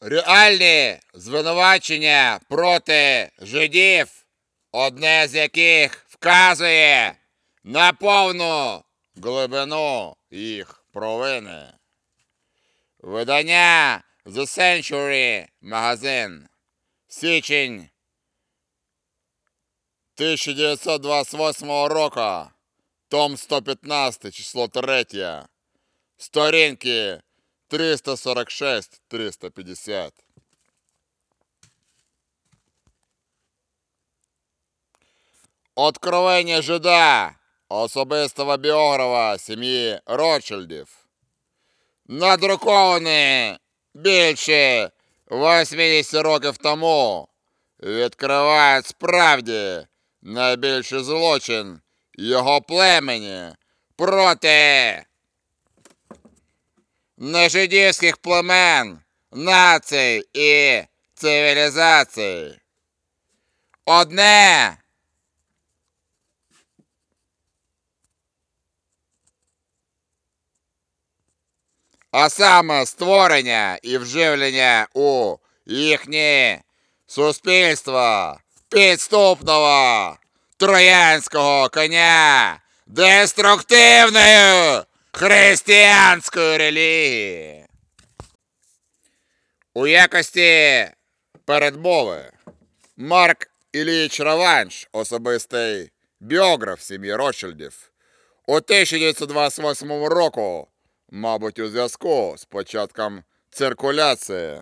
реальні звинувачення проти жидів, одне з яких вказує на повну глибину їх провини. Видання The Century Magazine. Січень 1928 року. Том 115, число 3. Сторінки 346-350. Откровення жида особистого біографа сім'ї Ротшильдів. Надруковані більше 80 років тому відкривають справді найбільший злочин його племені проти нежидівських племен, націй і цивілізацій. Одне а саме створення і вживлення у їхні суспільства підступного троянського коня деструктивної християнської релігії. У якості передмови Марк Ілліч Раванш, особистий біограф сім'ї Ротшильдів, у 1928 року, мабуть, у зв'язку з початком циркуляції,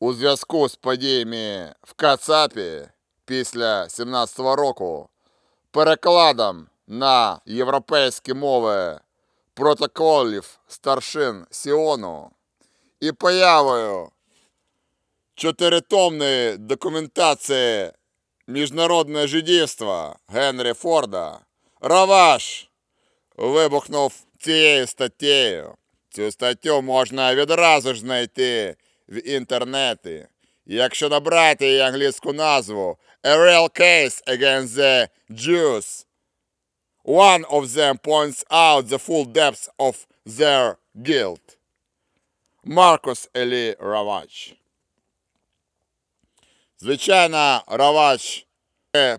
у зв'язку з подіями в Кацапі після 17-го року, перекладом на європейські мови протоколів старшин Сіону і появою чотиритомної документації міжнародне жидівства Генрі Форда, Раваш вибухнув цією статтєю. Цю статтю можна відразу ж знайти в інтернеті. Якщо набрати англійську назву A Real Case Against the Jews, one of them points out the full depth of their guilt. Маркус Елі Равач. Звичайно, Равач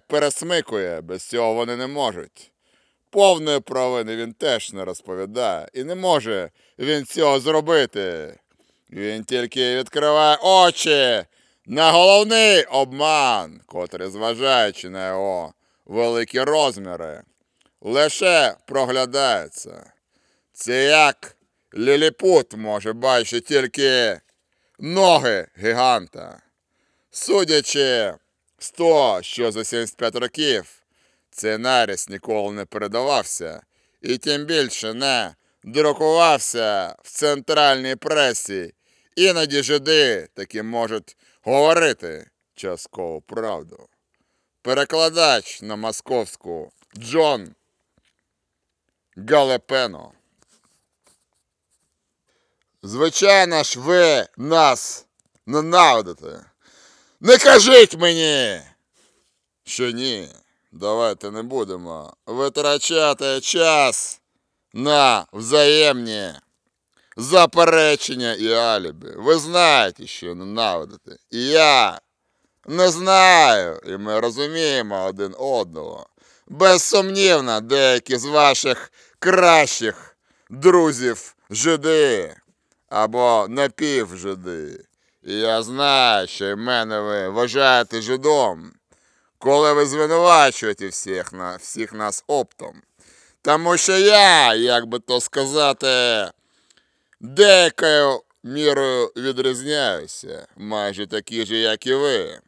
пересмикує, без цього вони не можуть. Повної провини він теж не розповідає, і не може він цього зробити. Він тільки відкриває очі на головний обман, котрий, зважаючи на його великі розміри, лише проглядається. Це як ліліпут може бачити тільки ноги гіганта. Судячи з того, що за 75 років цей наріс ніколи не передавався, і тим більше не друкувався в центральній пресі, іноді жиди таки можуть говорити часткову правду. Перекладач на московську Джон Галепено. Звичайно ж, ви нас ненавидите. Не кажіть мені, що ні. Давайте не будемо витрачати час на взаємні заперечення і алібі. Ви знаєте, що ненавидите. І я не знаю, і ми розуміємо один одного. Безсумнівно, деякі з ваших кращих друзів жиди або напівжиди. І я знаю, що мене ви вважаєте жидом, коли ви звинувачуєте всіх, на, всіх нас оптом. Тому що я, як би то сказати, деякою мірою відрізняюся, майже такі ж, як і ви.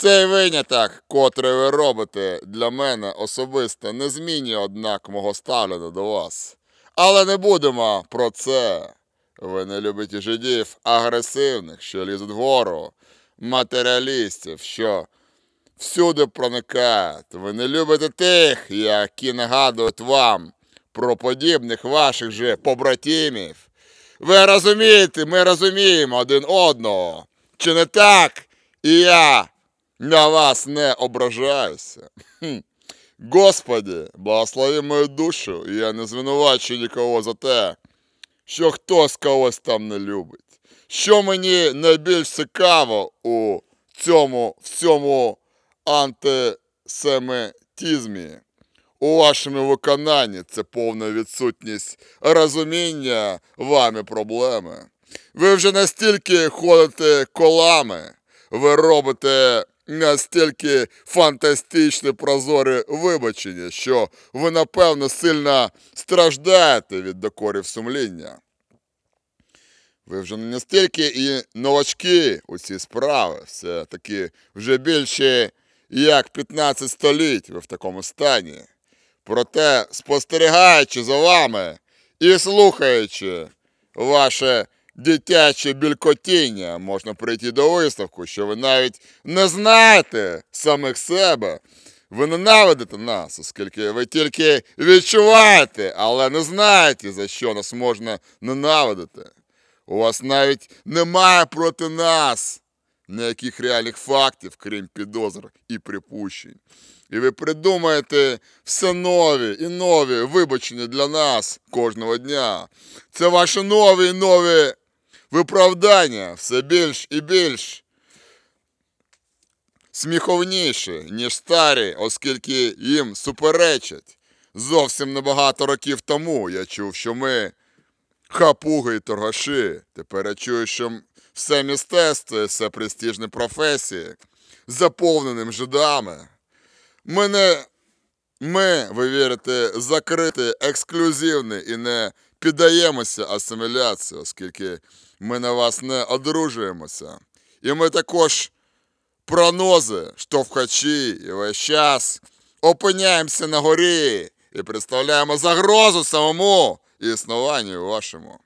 Цей виняток, котрий ви робите для мене особисто, не змінює, однак, мого ставлення до вас. Але не будемо про це. Ви не любите жидів агресивних, що лізуть вгору, матеріалістів, що всюди проникають. Ви не любите тих, які нагадують вам про подібних ваших же побратимів. Ви розумієте, ми розуміємо один одного. Чи не так? І я на вас не ображаюся. Хм. Господи, благослови мою душу, і я не звинувачую нікого за те, що хтось когось там не любить. Що мені найбільш цікаво у цьому всьому антисемітизмі, у вашому виконанні це повна відсутність розуміння вами проблеми. Ви вже настільки ходите колами, ви робите настільки фантастичне прозоре вибачення, що ви, напевно, сильно страждаєте від докорів сумління. Ви вже не настільки і новачки у цій справі, все таки вже більше як 15 століть ви в такому стані. Проте, спостерігаючи за вами і слухаючи ваше дитяче бількотіння, можна прийти до висновку, що ви навіть не знаєте самих себе. Ви ненавидите нас, оскільки ви тільки відчуваєте, але не знаєте, за що нас можна ненавидити. У вас навіть немає проти нас ніяких реальних фактів, крім підозр і припущень. І ви придумаєте все нові і нові вибачення для нас кожного дня. Це ваші нові і нові виправдання все більш і більш сміховніші, ніж старі, оскільки їм суперечать. Зовсім небагато років тому я чув, що ми хапуги і торгаші. Тепер я чую, що все мистецтво, і все престижні професії заповненим жидами. Ми не ми, ви вірите, закриті, ексклюзивні і не піддаємося асиміляції, оскільки ми на вас не одружуємося. І ми також пронози, штовхачі, і весь час опиняємося на горі і представляємо загрозу самому існуванню вашому.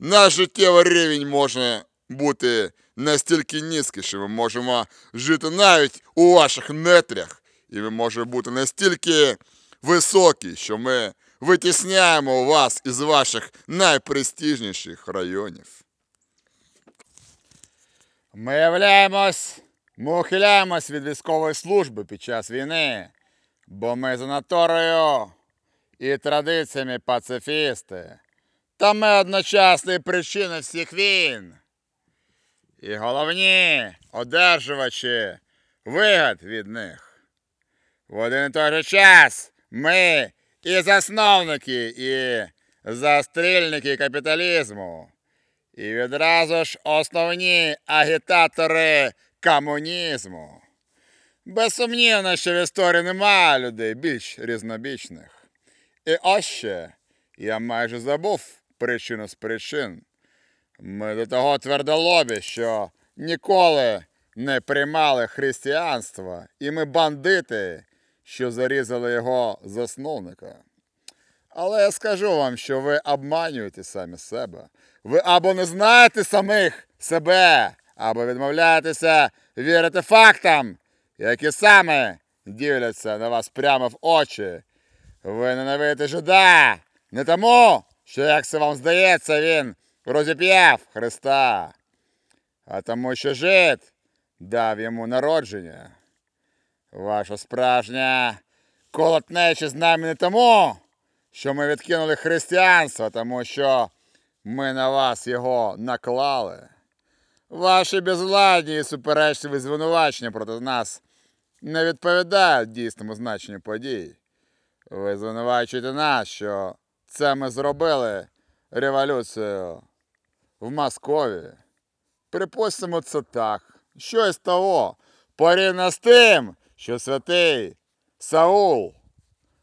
Наш життєвий рівень може бути настільки низький, що ми можемо жити навіть у ваших нетрях, і ми можемо бути настільки високі, що ми витісняємо вас із ваших найпрестижніших районів. Ми являємось, ми ухиляємось від військової служби під час війни, бо ми за натурою і традиціями пацифісти. Та ми одночасні причини всіх війн. І головні одержувачі вигод від них. В один і той же час ми і засновники, і застрільники капіталізму. І відразу ж основні агітатори комунізму. Безсумнівно, що в історії немає людей більш різнобічних. І ось ще я майже забув причину з причин. Ми до того твердолобі, що ніколи не приймали християнство, і ми бандити, що зарізали його засновника. Але я скажу вам, що ви обманюєте самі себе. Ви або не знаєте самих себе, або відмовляєтеся вірити фактам, які саме дивляться на вас прямо в очі. Ви ненавидите жида не тому, що, як це вам здається, він розіп'яв Христа, а тому, що жид дав йому народження. Ваша справжня колотнеча з нами не тому, що ми відкинули християнство, тому що ми на вас його наклали. Ваші безвладні і суперечливі звинувачення проти нас не відповідають дійсному значенню подій. Ви звинувачуєте нас, що це ми зробили революцію в Москові. Припустимо, це так. Що з того? Порівняно з тим, що святий Саул,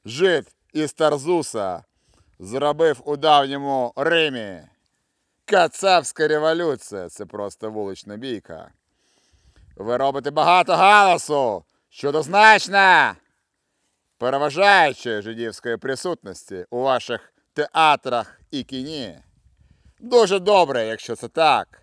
жид із Тарзуса, зробив у давньому Римі. Кацапська революція це просто вулична бійка. Ви робите багато галасу щодо значно переважаючої жидівської присутності у ваших театрах і кіні. Дуже добре, якщо це так.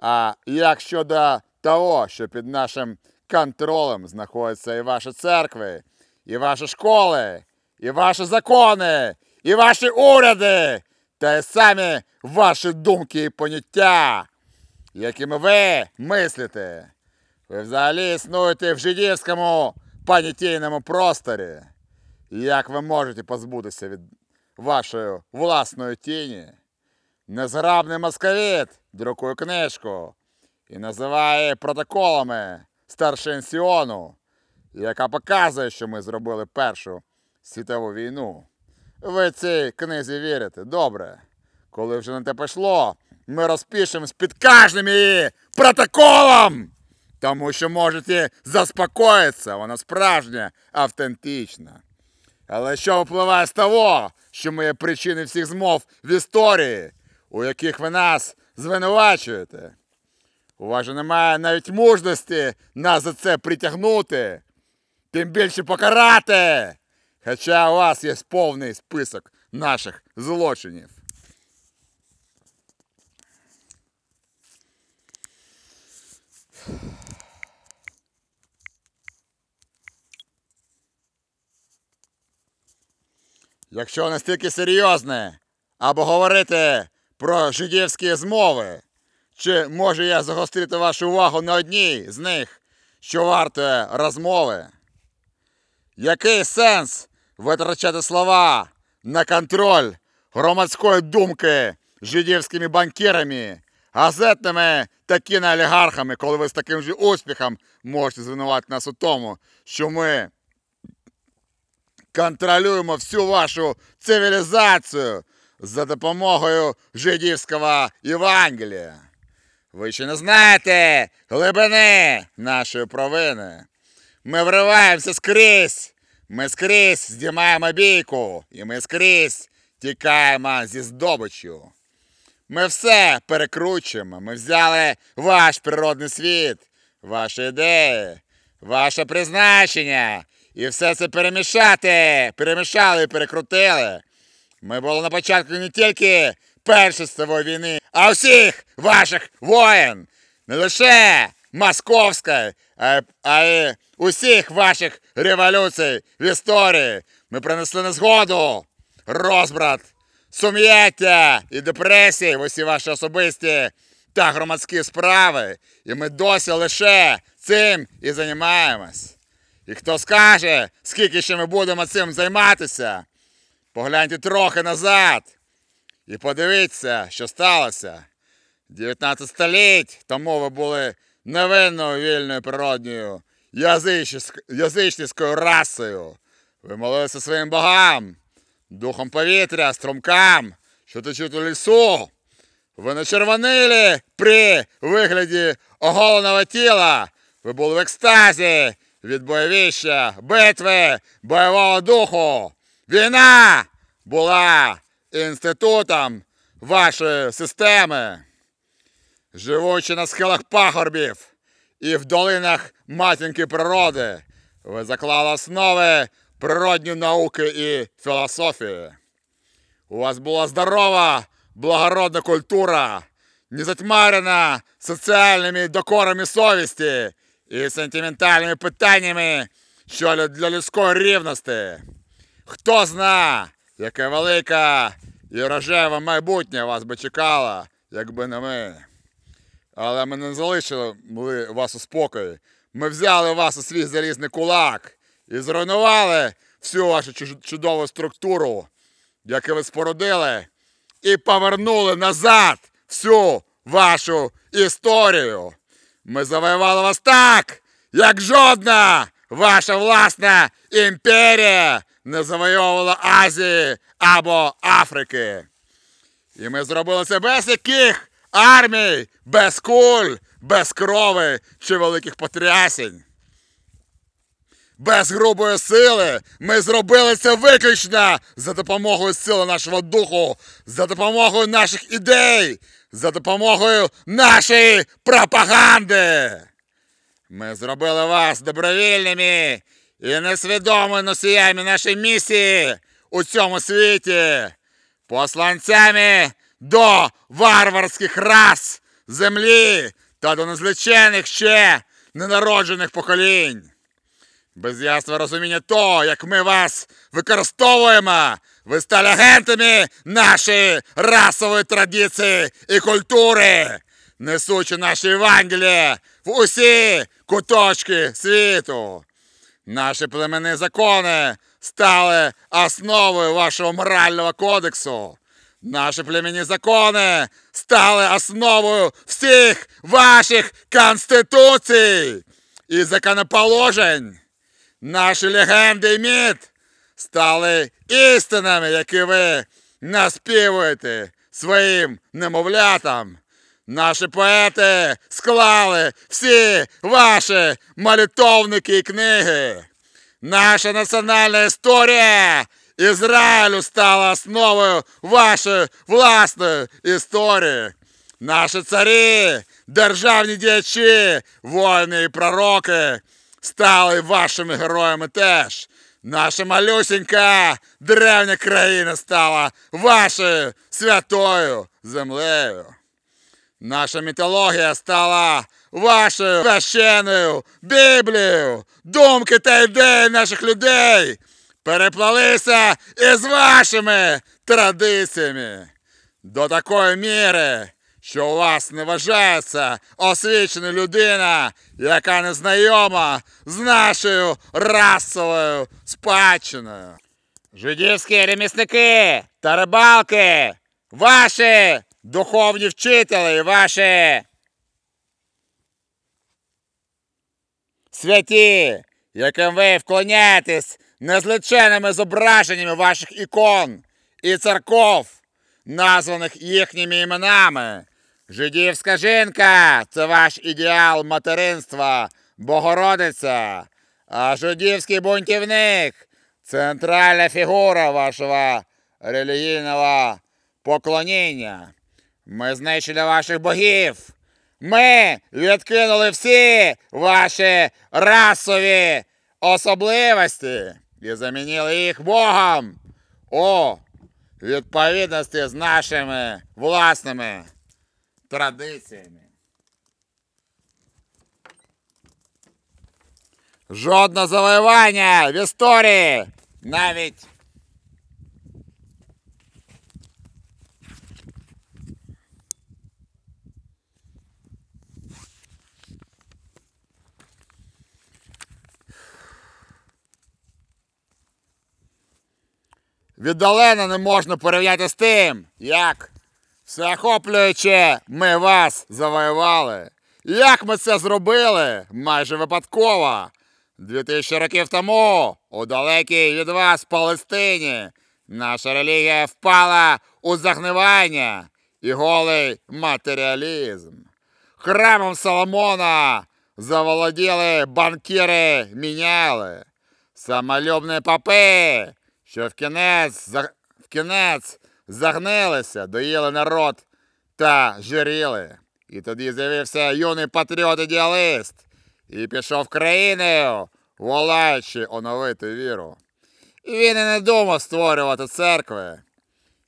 А як щодо того, що під нашим контролем знаходяться і ваші церкви, і ваші школи, і ваші закони, і ваші уряди, та й самі ваші думки і поняття, якими ви мислите. Ви взагалі існуєте в жидівському понятійному просторі. Як ви можете позбутися від вашої власної тіні? незграбний московіт друкує книжку і називає протоколами старшин Сіону, яка показує, що ми зробили Першу світову війну. Ви цій книзі вірите? Добре. Коли вже на те пішло, ми розпишемо під кожним її протоколом. Тому що можете заспокоїтися, вона справжня, автентична. Але що випливає з того, що ми є причини всіх змов в історії, у яких ви нас звинувачуєте? У вас же немає навіть мужності нас за це притягнути, тим більше покарати. Хоча у вас є повний список наших злочинів. Якщо настільки серйозне, або говорити про жидівські змови, чи може я загострити вашу увагу на одній з них, що вартує розмови? Який сенс витрачати слова на контроль громадської думки жидівськими банкірами, газетними та кіноолігархами, коли ви з таким же успіхом можете звинуватити нас у тому, що ми контролюємо всю вашу цивілізацію за допомогою жидівського Євангелія. Ви ще не знаєте глибини нашої провини. Ми вриваємося скрізь. Ми скрізь здіймаємо бійку, і ми скрізь тікаємо зі здобиччю. Ми все перекручуємо. Ми взяли ваш природний світ, ваші ідеї, ваше призначення. І все це перемішати, перемішали і перекрутили. Ми були на початку не тільки Першої війни, а всіх ваших воєн. Не лише московської, а й усіх ваших революцій в історії. Ми принесли незгоду, розбрат, сум'яття і депресії в усі ваші особисті та громадські справи. І ми досі лише цим і займаємось. І хто скаже, скільки ще ми будемо цим займатися, погляньте трохи назад і подивіться, що сталося. 19 століть тому ви були невинною вільною природньою язичницькою расою. Ви молилися своїм богам, духом повітря, струмкам, що течуть у лісу. Ви не червонили при вигляді оголеного тіла. Ви були в екстазі від бойовища, битви, бойового духу. Війна була інститутом вашої системи. Живучи на схилах пагорбів і в долинах матінки природи, ви заклали основи природні науки і філософії. У вас була здорова, благородна культура, не затьмарена соціальними докорами совісті і сентиментальними питаннями щодо для людської рівності. Хто зна, яке велике і рожеве майбутнє вас би чекало, якби не ми. Але ми не залишили вас у спокої. Ми взяли вас у свій залізний кулак і зруйнували всю вашу чудову структуру, яку ви спорудили, і повернули назад всю вашу історію. Ми завоювали вас так, як жодна ваша власна імперія не завойовувала Азії або Африки. І ми зробили це без яких армій, без куль, без крови чи великих потрясень. Без грубої сили ми зробили це виключно за допомогою сили нашого духу, за допомогою наших ідей, за допомогою нашої пропаганди. Ми зробили вас добровільними і несвідомими носіями нашої місії у цьому світі, посланцями до варварських рас землі та до незлічених ще ненароджених поколінь. Без ясного розуміння того, як ми вас використовуємо, ви стали агентами нашої расової традиції і культури, несучи наші Євангелія в усі куточки світу. Наші племені закони стали основою вашого морального кодексу. Наші племінні закони стали основою всіх ваших конституцій і законоположень. Наші легенди і міт стали істинами, які ви наспівуєте своїм немовлятам. Наші поети склали всі ваші молитовники і книги. Наша національна історія Ізраїлю стала основою вашої власної історії. Наші царі, державні діячі, воїни і пророки стали вашими героями теж. Наша малюсінька древня країна стала вашою святою землею. Наша мітологія стала вашою священною Біблією. Думки та ідеї наших людей переплалися із вашими традиціями. До такої міри, що у вас не вважається освічена людина, яка не знайома з нашою расовою спадщиною. Жидівські ремісники та рибалки, ваші духовні вчителі, ваші святі, яким ви вклоняєтесь незліченими зображеннями ваших ікон і церков, названих їхніми іменами. Жидівська жінка це ваш ідеал материнства, Богородиця, а жидівський бунтівник центральна фігура вашого релігійного поклоніння. Ми знищили ваших богів. Ми відкинули всі ваші расові особливості і замінили їх Богом у відповідності з нашими власними традиціями. Жодне завоювання в історії навіть віддалено не можна порівняти з тим, як всеохоплююче ми вас завоювали. Як ми це зробили майже випадково. Дві тисячі років тому, у далекій від вас Палестині, наша релігія впала у загнивання і голий матеріалізм. Храмом Соломона заволоділи банкіри міняли, самолюбні папи, що в кінець, в кінець загнилися, доїли народ та жиріли. І тоді з'явився юний патріот-ідеаліст і пішов країною, волаючи оновити віру. І він і не думав створювати церкви.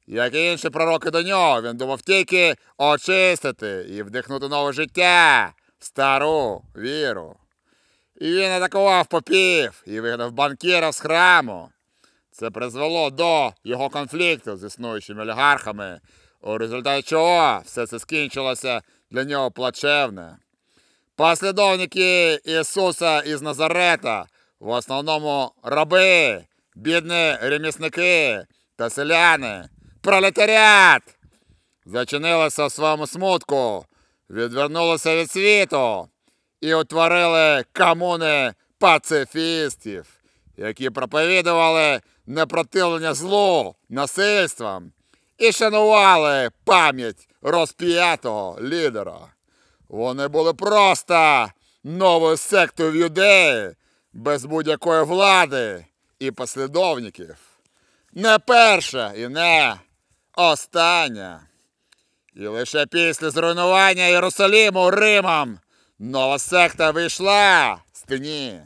Як і інші пророки до нього, він думав тільки очистити і вдихнути нове життя стару віру. І він атакував попів і вигнав банкірів з храму. Це призвело до його конфлікту з існуючими олігархами, у результаті чого все це скінчилося для нього плачевне. Послідовники Ісуса із Назарета, в основному раби, бідні ремісники та селяни, пролетаріат, зачинилися в своєму смутку, відвернулися від світу і утворили комуни пацифістів, які проповідували непротивлення злу насильством і шанували пам'ять розп'ятого лідера. Вони були просто новою сектою в без будь-якої влади і послідовників. Не перша і не остання. І лише після зруйнування Єрусалиму Римом нова секта вийшла з тіні.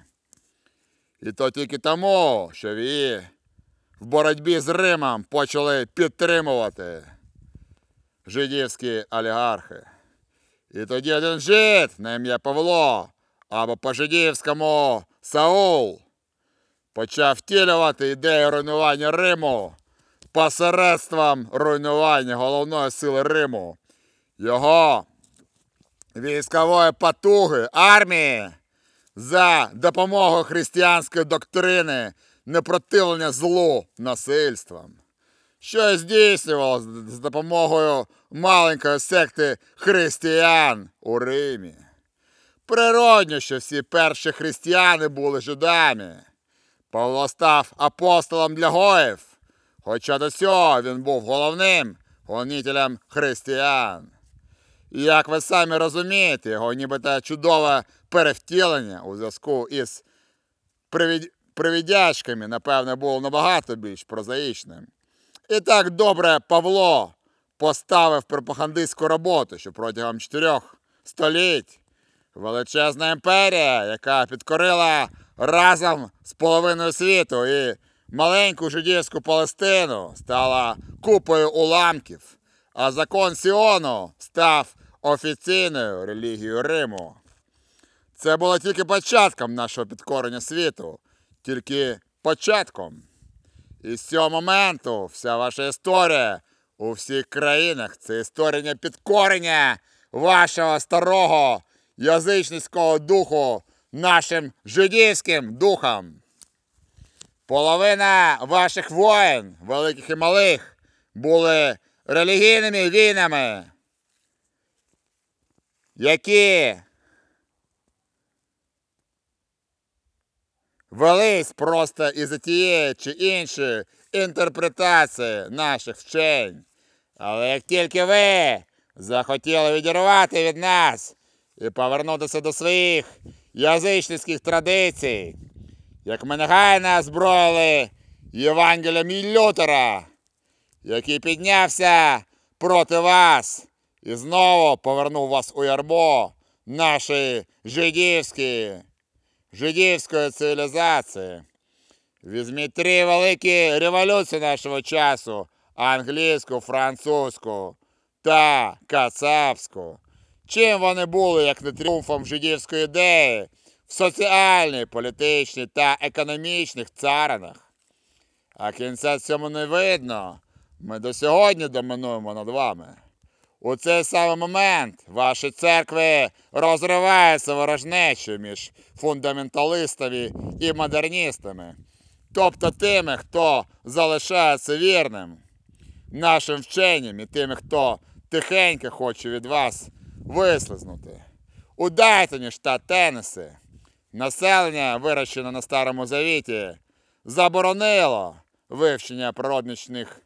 І то тільки тому, що її в боротьбі з Римом почали підтримувати жидівські олігархи. І тоді один жид на ім'я Павло, або по-жидівському Саул, почав втілювати ідею руйнування Риму посередством руйнування головної сили Риму, його військової потуги армії за допомогою християнської доктрини непротивлення злу насильством. що здійснювалось з допомогою маленької секти християн у Римі. Природньо, що всі перші християни були жидами. Павло став апостолом для гоїв, хоча до цього він був головним гонителем християн. І як ви самі розумієте, його нібито чудове перевтілення у зв'язку із привід... привідячками, напевне, було набагато більш прозаїчним. І так добре Павло поставив пропагандистську роботу, що протягом чотирьох століть величезна імперія, яка підкорила разом з половиною світу і маленьку жидівську Палестину, стала купою уламків, а закон Сіону став офіційною релігією Риму. Це було тільки початком нашого підкорення світу, тільки початком. І з цього моменту вся ваша історія у всіх країнах це історія підкорення вашого старого язичницького духу нашим жидівським духом. Половина ваших воїн, великих і малих, були релігійними війнами, які велись просто із тієї чи іншої інтерпретації наших вчень. Але як тільки ви захотіли відірвати від нас і повернутися до своїх язичницьких традицій, як ми негайно озброїли Євангелієм Лютера, який піднявся проти вас і знову повернув вас у ярмо нашої жидівської жидівської цивілізації. Візьміть три великі революції нашого часу: англійську, французьку та кацапську. Чим вони були, як не тріумфом жидівської ідеї в соціальній, політичній та економічних царинах? А кінця цьому не видно. Ми до сьогодні доминуємо над вами. У цей самий момент ваші церкви розриваються ворожнечою між фундаменталистами і модерністами, тобто тими, хто залишається вірним нашим вченням і тими, хто тихенько хоче від вас вислизнути. У Дайтоні, штат Теннессі, населення, вирощене на Старому Завіті, заборонило вивчення природничних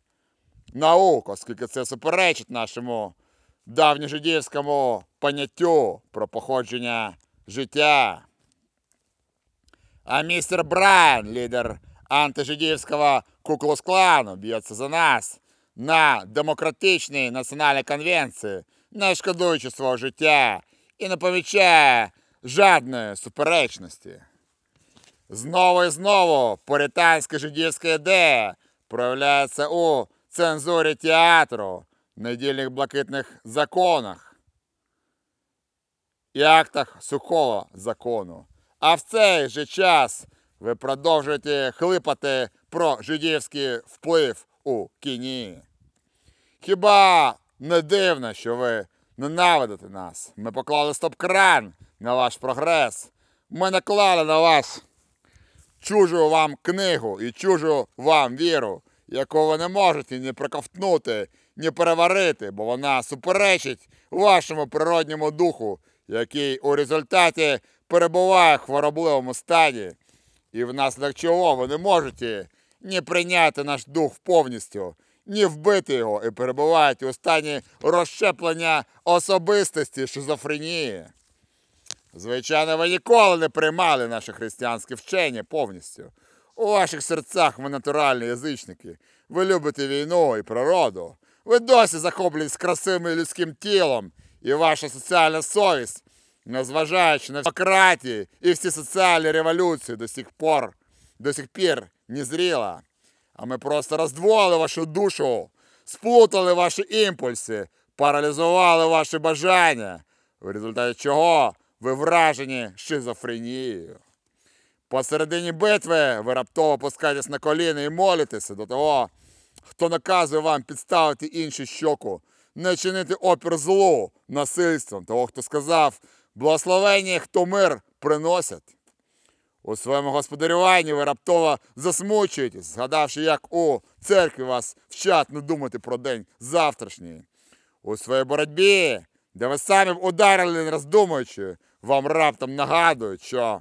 наук, оскільки це суперечить нашому давньожидівському поняттю про походження життя. А містер Брайан, лідер антижидівського куклус-клану, б'ється за нас на демократичній національній конвенції, не шкодуючи свого життя і не помічає жодної суперечності. Знову і знову пуританська жидівська ідея проявляється у цензурі театру, недільних блакитних законах і актах сухого закону. А в цей же час ви продовжуєте хлипати про жидівський вплив у кіні. Хіба не дивно, що ви ненавидите нас? Ми поклали стоп-кран на ваш прогрес. Ми наклали на вас чужу вам книгу і чужу вам віру, яку ви не можете ні проковтнути, ні переварити, бо вона суперечить вашому природньому духу, який у результаті перебуває в хворобливому стані, і внаслідок чого ви не можете ні прийняти наш дух повністю, ні вбити його і перебуваєте у стані розщеплення особистості шизофренії. Звичайно, ви ніколи не приймали наше християнське вчення повністю. У ваших серцях ви натуральні язичники. Ви любите війну і природу. Ви досі захоплюєтесь красивим людським тілом, і ваша соціальна совість, незважаючи на демократії і всі соціальні революції до сих пор, до сих пір не зріла. А ми просто роздвоїли вашу душу, сплутали ваші імпульси, паралізували ваші бажання, в результаті чого ви вражені шизофренією. Посередині битви ви раптово пускаєтесь на коліна і молитеся до того, хто наказує вам підставити іншу щоку, не чинити опір злу насильством, того, хто сказав, благословення, хто мир приносять. У своєму господарюванні ви раптово засмучуєтесь, згадавши, як у церкві вас вчать не думати про день завтрашній. У своїй боротьбі, де ви самі ударили, не роздумуючи, вам раптом нагадують, що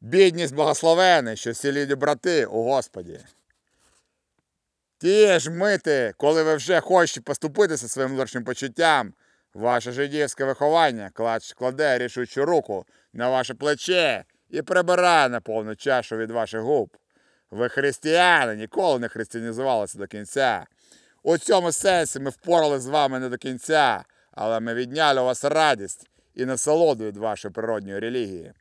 бідність благословений, що всі люди брати у Господі. Ті ж мити, коли ви вже хочете поступитися своїм внутрішнім почуттям, ваше жидівське виховання кладе рішучу руку на ваше плече і прибирає на повну чашу від ваших губ. Ви християни ніколи не християнізувалися до кінця. У цьому сенсі ми впорали з вами не до кінця, але ми відняли у вас радість і насолоду від вашої природньої релігії.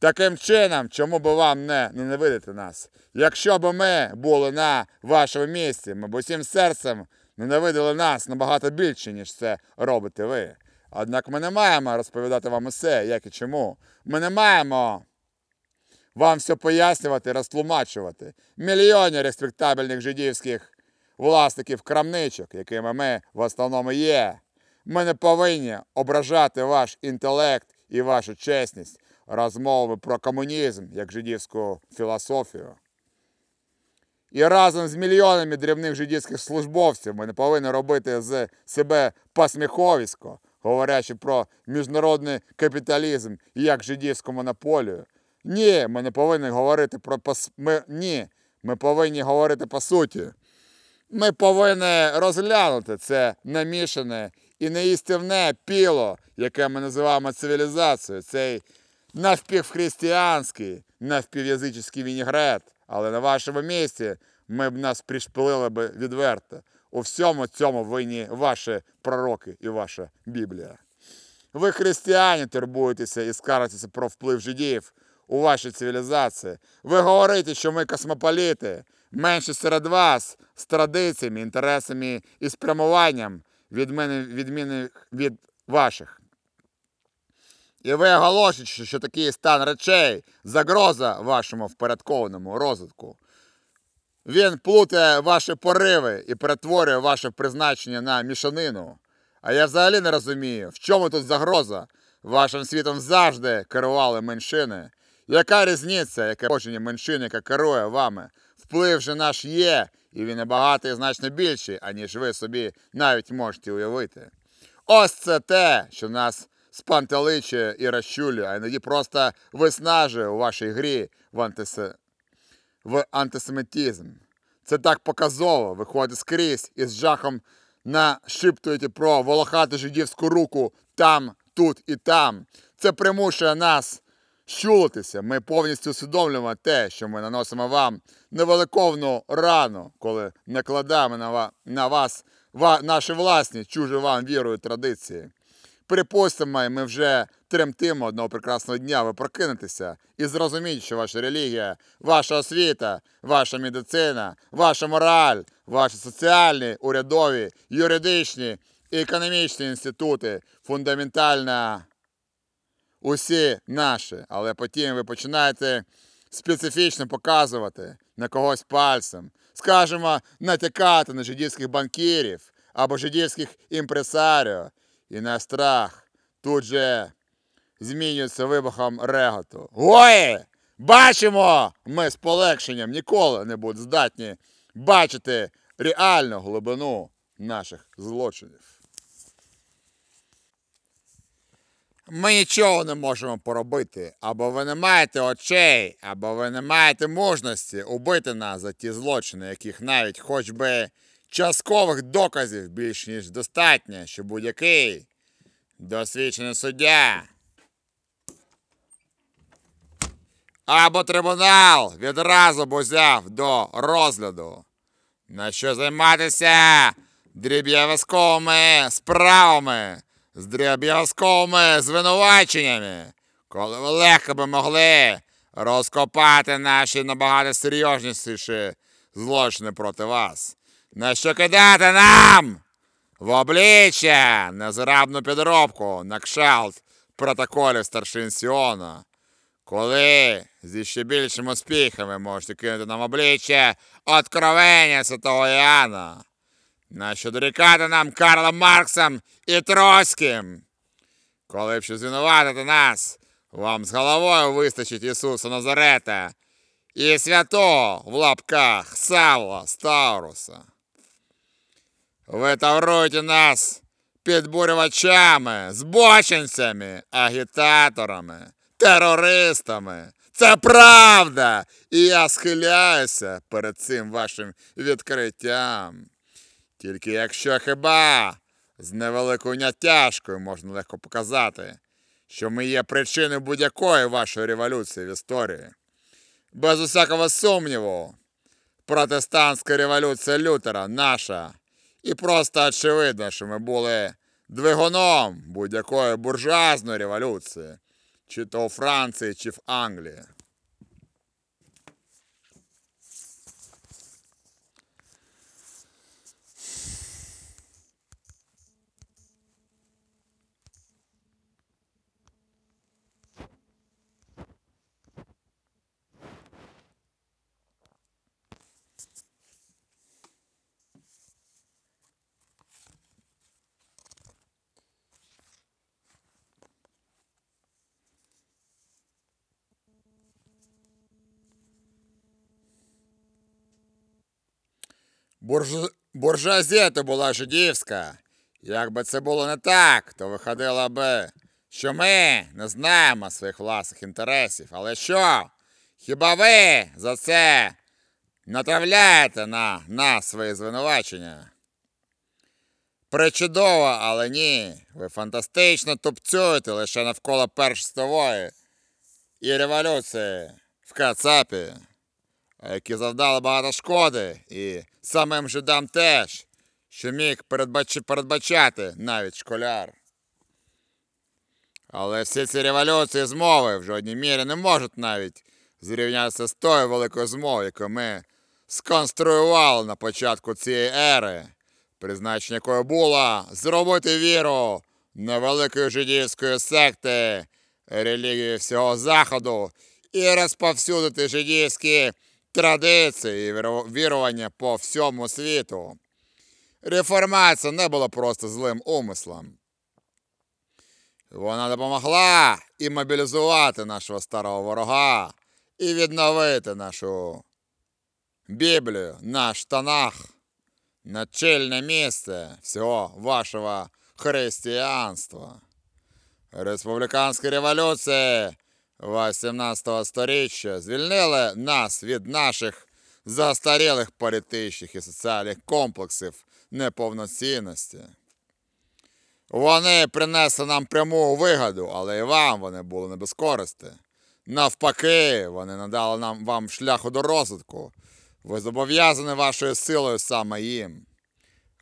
Таким чином, чому би вам не ненавидити нас? Якщо б ми були на вашому місці, ми б усім серцем ненавидили нас набагато більше, ніж це робите ви. Однак ми не маємо розповідати вам усе, як і чому. Ми не маємо вам все пояснювати, розтлумачувати. Мільйони респектабельних жидівських власників крамничок, якими ми в основному є. Ми не повинні ображати ваш інтелект і вашу чесність розмови про комунізм як жидівську філософію. І разом з мільйонами дрібних жидівських службовців ми не повинні робити з себе посміховисько, говорячи про міжнародний капіталізм як жидівську монополію. Ні, ми не повинні говорити про пос... ми... Ні, ми повинні говорити по суті. Ми повинні розглянути це намішане і неїстівне піло, яке ми називаємо цивілізацією, цей навпівхристиянський, навпів'язичний вінігрет. Але на вашому місці ми б нас пришпилили би відверто. У всьому цьому винні ваші пророки і ваша Біблія. Ви, християни, турбуєтеся і скаржитеся про вплив жидів у вашій цивілізації. Ви говорите, що ми космополіти, менше серед вас з традиціями, інтересами і спрямуванням від відміни від ваших. І ви оголошуєте, що такий стан речей загроза вашому впорядкованому розвитку. Він плутає ваші пориви і перетворює ваше призначення на мішанину. А я взагалі не розумію, в чому тут загроза? Вашим світом завжди керували меншини. Яка різниця, яке походження меншини, яка керує вами? Вплив же наш є, і він набагато і значно більший, аніж ви собі навіть можете уявити. Ось це те, що нас спантеличує і розчулює, а іноді просто виснажує у вашій грі в, антисе... в антисемітизм. Це так показово, виходить скрізь і з жахом нашіптуєте про волохату жидівську руку там, тут і там. Це примушує нас щулитися. Ми повністю усвідомлюємо те, що ми наносимо вам невеликовну рану, коли накладаємо на, вас наші власні чужі вам вірою традиції. Припустимо, ми вже тремтимо одного прекрасного дня, ви прокинетеся і зрозумієте, що ваша релігія, ваша освіта, ваша медицина, ваша мораль, ваші соціальні, урядові, юридичні і економічні інститути фундаментально усі наші. Але потім ви починаєте специфічно показувати на когось пальцем, скажімо, натякати на жидівських банкірів або жидівських імпресаріо, і на страх тут же змінюється вибухом реготу. Ой! Бачимо! Ми з полегшенням ніколи не будемо здатні бачити реальну глибину наших злочинів. Ми нічого не можемо поробити, або ви не маєте очей, або ви не маєте мужності убити нас за ті злочини, яких навіть хоч би часткових доказів більш ніж достатньо, що будь-який досвідчений суддя або трибунал відразу б узяв до розгляду. На що займатися дріб'язковими справами, з дріб'язковими звинуваченнями, коли ви легко би могли розкопати наші набагато серйозніші злочини проти вас. На що кидати нам в обличчя незграбну підробку на кшалт протоколів старшин Сіона. Коли зі ще більшим успіхом ви можете кинути нам обличчя откровення святого Іоанна. Нащо дорікати нам Карлом Марксом і Троцьким? Коли б ще звинуватити нас, вам з головою вистачить Ісуса Назарета і святого в лапках Савла Стауруса. Ви тавруєте нас підбурювачами, збочинцями, агітаторами, терористами. Це правда! І я схиляюся перед цим вашим відкриттям. Тільки якщо хіба з невеликою натяжкою можна легко показати, що ми є причиною будь-якої вашої революції в історії. Без усякого сумніву, протестантська революція Лютера наша. І просто очевидно, що ми були двигуном будь-якої буржуазної революції, чи то у Франції, чи в Англії. Бурж... Буржуазія то була жидівська. Якби це було не так, то виходило би, що ми не знаємо своїх власних інтересів. Але що? Хіба ви за це натравляєте на нас свої звинувачення? Причудово, але ні. Ви фантастично тупцюєте лише навколо Першої світової і революції в Кацапі які завдали багато шкоди, і самим жидам теж, що міг передбачати навіть школяр. Але всі ці революції змови в жодній мірі не можуть навіть зрівнятися з тою великою змовою, яку ми сконструювали на початку цієї ери, призначення якої було зробити віру невеликої жидівської секти, релігії всього Заходу і розповсюдити жидівські традиції і вірування по всьому світу. Реформація не була просто злим умислом. Вона допомогла і мобілізувати нашого старого ворога, і відновити нашу Біблію, наш Танах, на чільне місце всього вашого християнства. Республіканська революція 18 сторіччя звільнили нас від наших застарілих політичних і соціальних комплексів неповноцінності. Вони принесли нам пряму вигоду, але і вам вони були не без користі. Навпаки, вони надали нам вам шляху до розвитку. Ви зобов'язані вашою силою саме їм.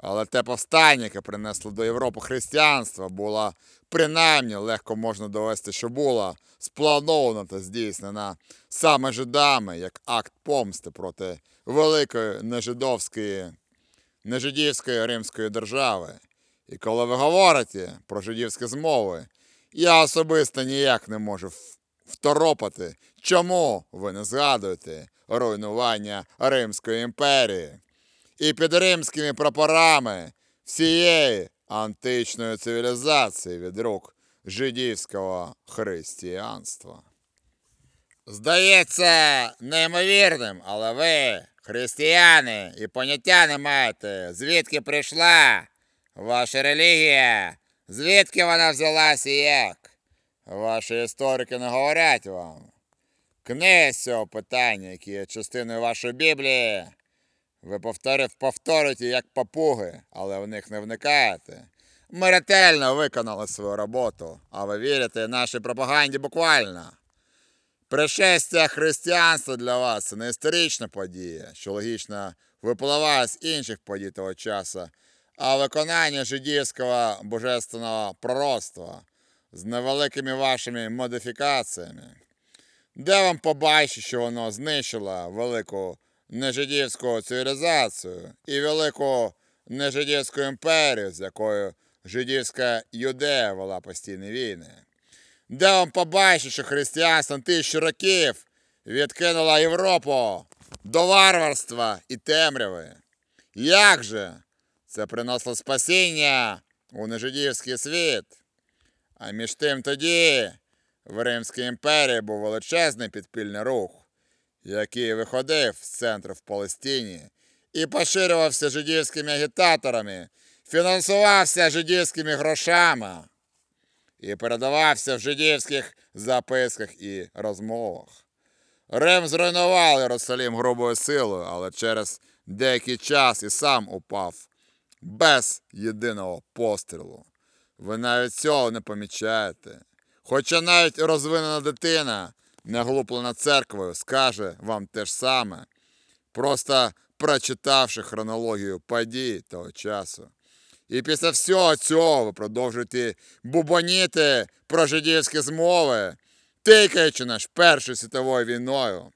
Але те повстання, яке принесло до Європи християнство, було принаймні легко можна довести, що було сплановано та здійснено саме жидами як акт помсти проти великої нежидовської, нежидівської римської держави. І коли ви говорите про жидівські змови, я особисто ніяк не можу второпати, чому ви не згадуєте руйнування Римської імперії і під римськими прапорами всієї античної цивілізації від рук жидівського християнства. Здається неймовірним, але ви, християни, і поняття не маєте, звідки прийшла ваша релігія, звідки вона взялася і як. Ваші історики не говорять вам. Книги цього питання, які є частиною вашої Біблії, ви повторив, повторюєте як папуги, але в них не вникаєте. Ми ретельно виконали свою роботу, а ви вірите нашій пропаганді буквально. Пришестя християнства для вас це не історична подія, що логічно випливає з інших подій того часу, а виконання жидівського божественного пророцтва з невеликими вашими модифікаціями. Де вам побачить, що воно знищило велику нежидівську цивілізацію і велику нежидівську імперію, з якою жидівська юдея вела постійні війни? Де вам побачить, що християнство тисячу років відкинуло Європу до варварства і темряви? Як же це приносило спасіння у нежидівський світ. А між тим тоді в Римській імперії був величезний підпільний рух, який виходив з центру в Палестині і поширювався жидівськими агітаторами, фінансувався жидівськими грошами і передавався в жидівських записках і розмовах. Рим зруйнував Єрусалим грубою силою, але через деякий час і сам упав без єдиного пострілу. Ви навіть цього не помічаєте. Хоча навіть розвинена дитина, не глуплена церквою, скаже вам те ж саме, просто прочитавши хронологію подій того часу. І після всього цього ви продовжуєте бубоніти про жидівські змови, тикаючи наш Першою світовою війною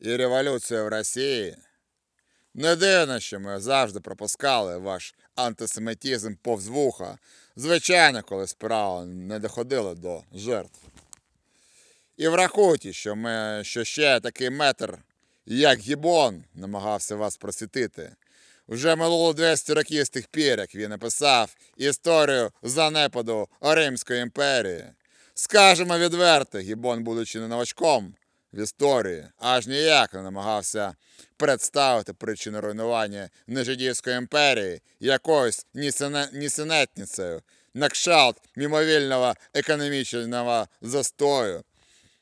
і революцією в Росії. Не дивно, що ми завжди пропускали ваш антисемітизм повз вуха, звичайно, коли справа не доходила до жертв. І врахуйте, що ми що ще такий метр, як Гібон, намагався вас просвітити. Вже минуло 200 років з тих пір, як він написав історію занепаду Римської імперії. Скажемо відверто, Гібон, будучи не новачком в історії, аж ніяк не намагався представити причини руйнування нежидівської імперії якоюсь нісенетницею, на кшталт мімовільного економічного застою,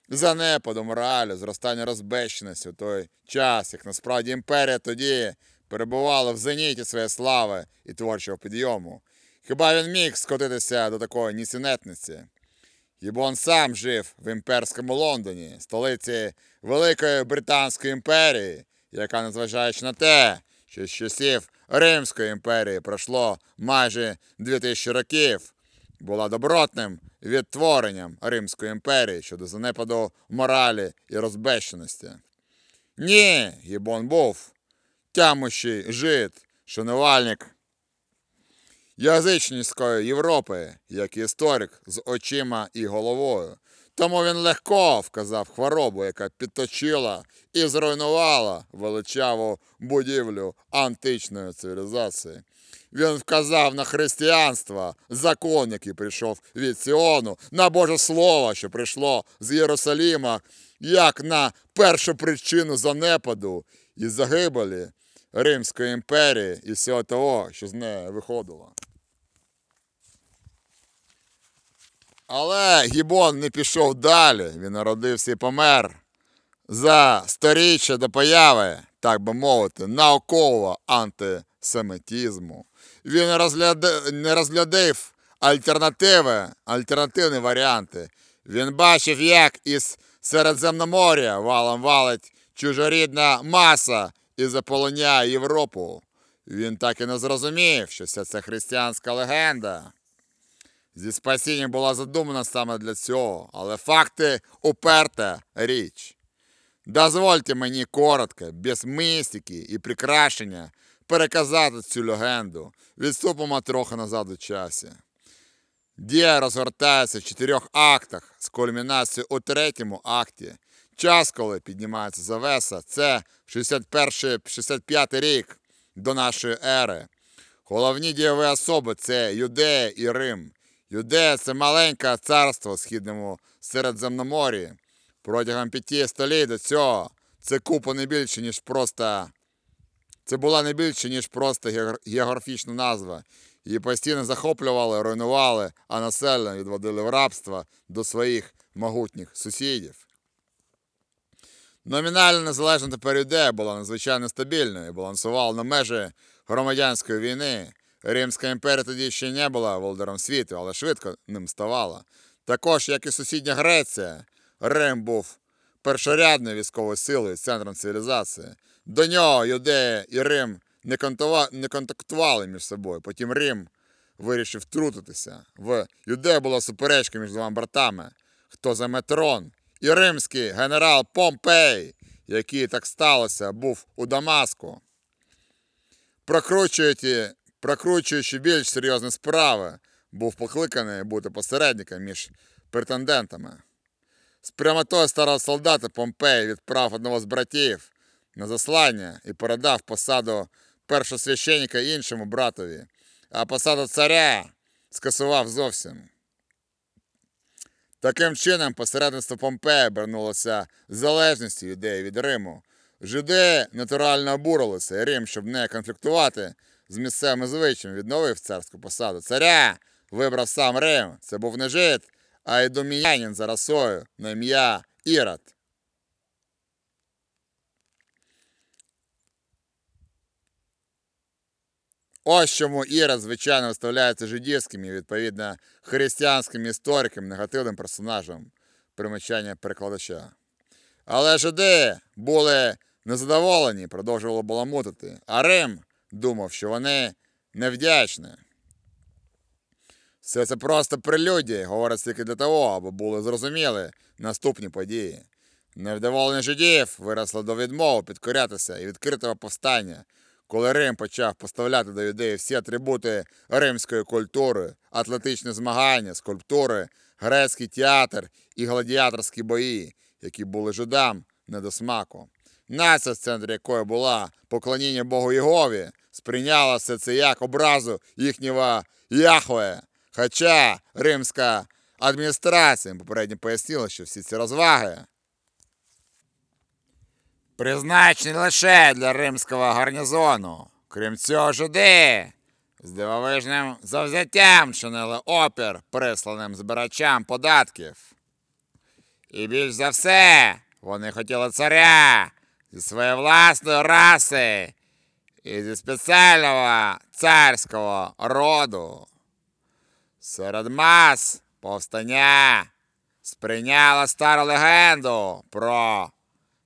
занепаду моралі, зростання розбещеності у той час, як насправді імперія тоді перебувала в зеніті своєї слави і творчого підйому. Хіба він міг скотитися до такої нісенетниці? Гібон сам жив в імперському Лондоні, столиці Великої Британської імперії, яка, незважаючи на те, що з часів Римської імперії пройшло майже 2000 років, була добротним відтворенням Римської імперії щодо занепаду моралі і розбещеності. Ні, Гібон був тямущий жид, шанувальник язичницької Європи, як історик з очима і головою. Тому він легко вказав хворобу, яка підточила і зруйнувала величаву будівлю античної цивілізації. Він вказав на християнство, закон, який прийшов від Сіону, на Боже Слово, що прийшло з Єрусаліма, як на першу причину занепаду і загибелі Римської імперії і всього того, що з неї виходило. Але Гібон не пішов далі, він народився і помер за сторіччя до появи, так би мовити, наукового антисемітизму. Він не, розглядав альтернативи, альтернативні варіанти. Він бачив, як із Середземномор'я валом валить чужорідна маса і заполоняє Європу. Він так і не зрозумів, що вся ця християнська легенда зі спасінням була задумана саме для цього, але факти уперта річ. Дозвольте мені коротко, без містики і прикрашення переказати цю легенду. Відступимо трохи назад у часі. Дія розгортається в чотирьох актах з кульмінацією у третьому акті. Час, коли піднімається завеса, це 61-65 рік до нашої ери. Головні дієві особи це Юдея і Рим. Юдея це маленьке царство в східному Середземномор'ї. Протягом п'яти століть до цього це купа не більше, ніж просто. Це була не більше, ніж просто географічна назва. Її постійно захоплювали, руйнували, а населення відводили в рабство до своїх могутніх сусідів. Номінальна незалежна тепер ідея була надзвичайно стабільною і балансувала на межі громадянської війни. Римська імперія тоді ще не була володарем світу, але швидко ним ставала. Також, як і сусідня Греція, Рим був першорядною військовою силою, центром цивілізації. До нього Юдея і Рим не, контактували між собою. Потім Рим вирішив втрутитися. В Юдеї була суперечка між двома братами, хто займе трон. І римський генерал Помпей, який так сталося, був у Дамаску. Прокручуючи, прокручуючи більш серйозні справи, був покликаний бути посередником між претендентами. З прямотою старого солдата Помпей відправ одного з братів на заслання і передав посаду першосвященника іншому братові, а посаду царя скасував зовсім. Таким чином, посередництво Помпея обернулося залежністю юдеї від Риму. Жиди натурально обурилися, і Рим, щоб не конфліктувати з місцевими звичаями, відновив царську посаду. Царя вибрав сам Рим. Це був не жид, а ідоміянин за расою на ім'я Ірод. Ось чому Ірод, звичайно, виставляється жидівським і, відповідно, християнським істориком, негативним персонажем примечання перекладача. Але жиди були незадоволені, продовжували баламутити, а Рим думав, що вони невдячні. Все це просто прелюдія, говорить тільки для того, аби були зрозуміли наступні події. Невдоволення жидів виросло до відмови підкорятися і відкритого повстання, коли Рим почав поставляти до юдеїв всі атрибути римської культури, атлетичні змагання, скульптури, грецький театр і гладіаторські бої, які були жидам не до смаку. Нація, в центрі якої була поклоніння Богу Єгові, сприйняла все це як образу їхнього Яхве. Хоча римська адміністрація попередньо пояснила, що всі ці розваги призначені лише для римського гарнізону. Крім цього, жиди з дивовижним завзяттям чинили опір присланим збирачам податків. І більш за все вони хотіли царя зі своєї власної раси і зі спеціального царського роду. Серед мас повстання сприйняло стару легенду про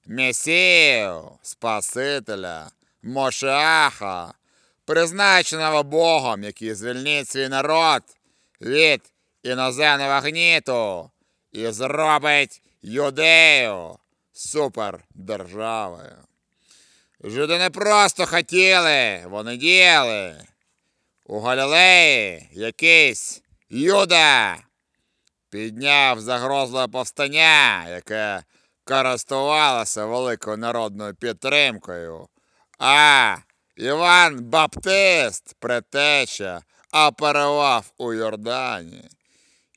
Месію, Спасителя, Мошеаха, призначеного Богом, який звільнить свій народ від іноземного гніту і зробить юдею супердержавою. Жиди не просто хотіли, вони діяли. У Галілеї якийсь Юда підняв загрозливе повстання, яке користувалося великою народною підтримкою. А Іван Баптист, предтеча, оперував у Йордані.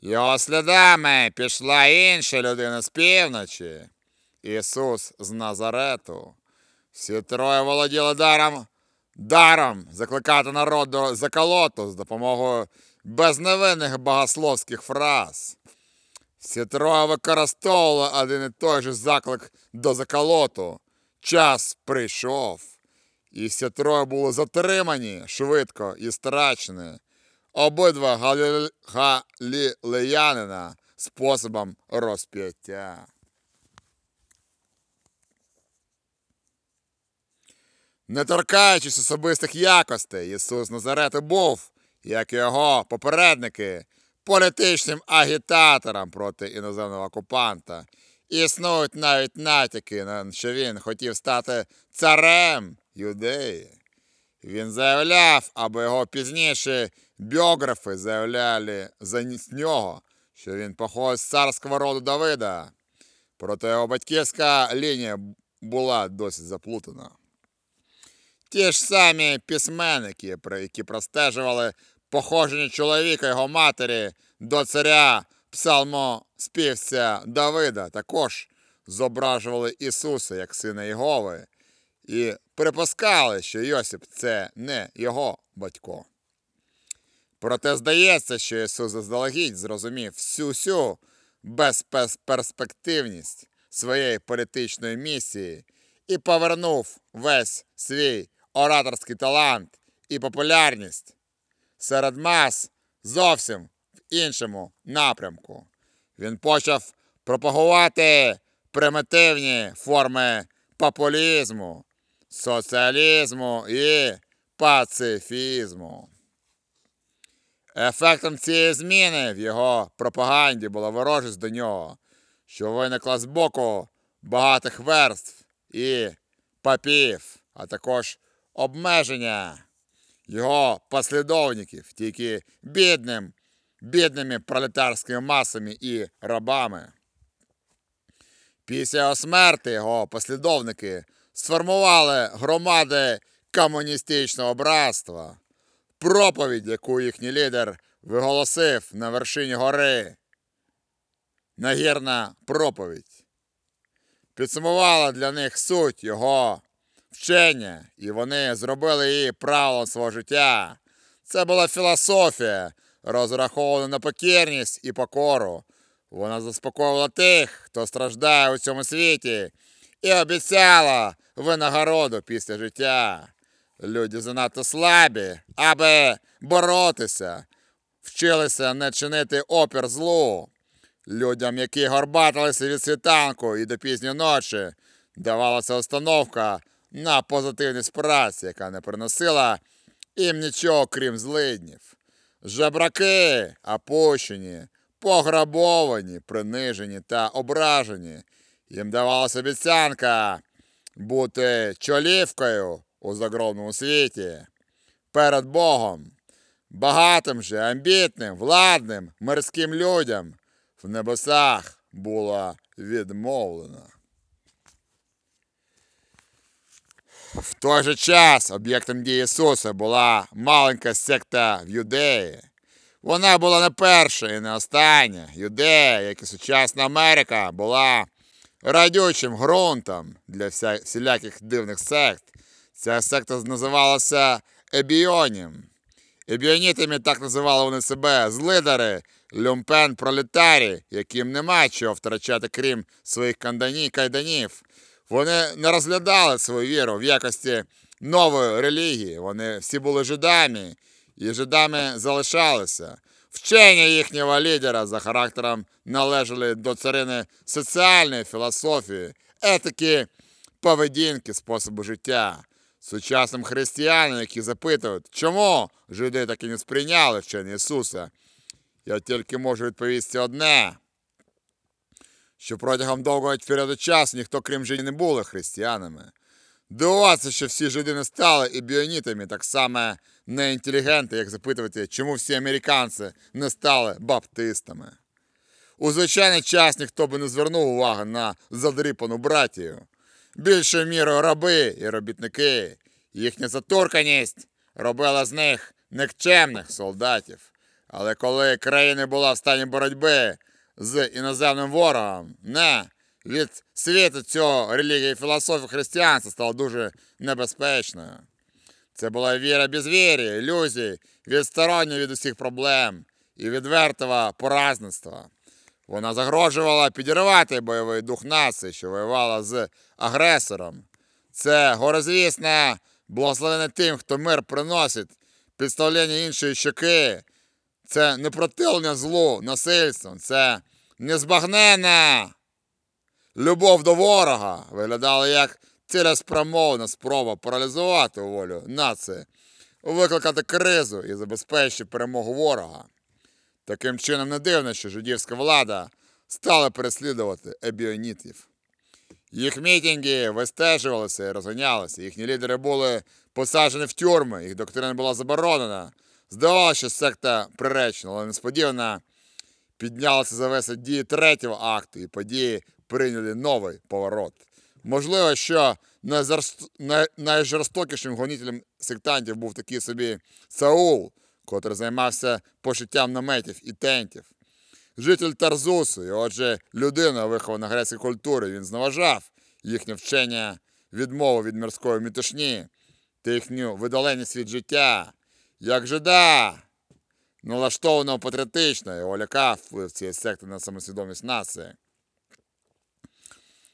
Його слідами пішла інша людина з півночі, Ісус з Назарету. Всі троє володіли даром, даром закликати народ до заколоту з допомогою безневинних богословських фраз. Всі троє використовували один і той же заклик до заколоту. Час прийшов. І всі троє були затримані швидко і страчені. Обидва галі... галілеянина способом розп'яття. Не торкаючись особистих якостей, Ісус Назарети був, як його попередники, політичним агітатором проти іноземного окупанта. Існують навіть натяки, що він хотів стати царем юдеї. Він заявляв, або його пізніше біографи заявляли за нього, що він походить з царського роду Давида. Проте його батьківська лінія була досить заплутана. Ті ж самі письменники, які простежували походження чоловіка його матері до царя псалмоспівця Давида, також зображували Ісуса як сина Єгови і припускали, що Йосип це не його батько. Проте здається, що Ісус заздалегідь зрозумів всю всю безперспективність своєї політичної місії і повернув весь свій ораторський талант і популярність серед мас зовсім в іншому напрямку. Він почав пропагувати примітивні форми популізму, соціалізму і пацифізму. Ефектом цієї зміни в його пропаганді була ворожість до нього, що виникла з боку багатих верств і папів, а також обмеження його послідовників тільки бідним, бідними пролетарськими масами і рабами. Після його смерти його послідовники сформували громади комуністичного братства, проповідь, яку їхній лідер виголосив на вершині гори. Нагірна проповідь. Підсумувала для них суть його вчення, і вони зробили її правилом свого життя. Це була філософія, розрахована на покірність і покору. Вона заспокоювала тих, хто страждає у цьому світі, і обіцяла винагороду після життя. Люди занадто слабі, аби боротися, вчилися не чинити опір злу. Людям, які горбатилися від світанку і до пізньої ночі, давалася установка на позитивність праці, яка не приносила їм нічого, крім злиднів. Жебраки, опущені, пограбовані, принижені та ображені. Їм давалася обіцянка бути чолівкою у загробному світі перед Богом, багатим же, амбітним, владним, мирським людям в небесах було відмовлено. В той же час об'єктом дії Ісуса була маленька секта в Юдеї. Вона була не перша і не остання. Юдея, як і сучасна Америка, була радючим ґрунтом для вся, всіляких дивних сект. Ця секта називалася Ебіонім. Ебіонітами так називали вони себе злидари, люмпен пролетарі, яким нема чого втрачати, крім своїх кайданів. Вони не розглядали свою віру в якості нової релігії. Вони всі були жидами, і жидами залишалися. Вчення їхнього лідера за характером належали до царини соціальної філософії, етики, поведінки, способу життя. Сучасним християнам, які запитують, чому жиди так і не сприйняли вчення Ісуса, я тільки можу відповісти одне, що протягом довгого періоду часу ніхто, крім жидів, не були християнами. Дивуватися, що всі жиди не стали і біонітами, так само не інтелігенти, як запитувати, чому всі американці не стали баптистами. У звичайний час ніхто би не звернув уваги на задрипану братію. Більшою мірою раби і робітники, їхня заторканість робила з них никчемних солдатів. Але коли країна була в стані боротьби з іноземним ворогом, не від світу цього релігії і філософії християнства стало дуже небезпечною. Це була віра без віри, ілюзій, відстороння від усіх проблем і відвертого поразництва. Вона загрожувала підірвати бойовий дух нації, що воювала з агресором. Це горозвісне благословене тим, хто мир приносить, підставлення іншої щоки. Це не противлення злу насильством, це незбагненна любов до ворога виглядала як цілеспромовна спроба паралізувати волю нації, викликати кризу і забезпечити перемогу ворога. Таким чином не дивно, що жидівська влада стала переслідувати ебіонітів. Їх мітинги вистежувалися і розганялися, їхні лідери були посаджені в тюрми, їх доктрина була заборонена. Здавалося, що секта приречена, але несподівано піднялися завеси дії третього акту, і події прийняли новий поворот. Можливо, що найжорстокішим гонителем сектантів був такий собі Саул, котрий займався пошиттям наметів і тентів. Житель Тарзусу, і отже, людина, вихована грецької культури, він зневажав їхнє вчення відмову від мирської мітушні та їхню видаленість від життя. Як жида, налаштованого патріотично, його лякав вплив цієї секти на самосвідомість нації.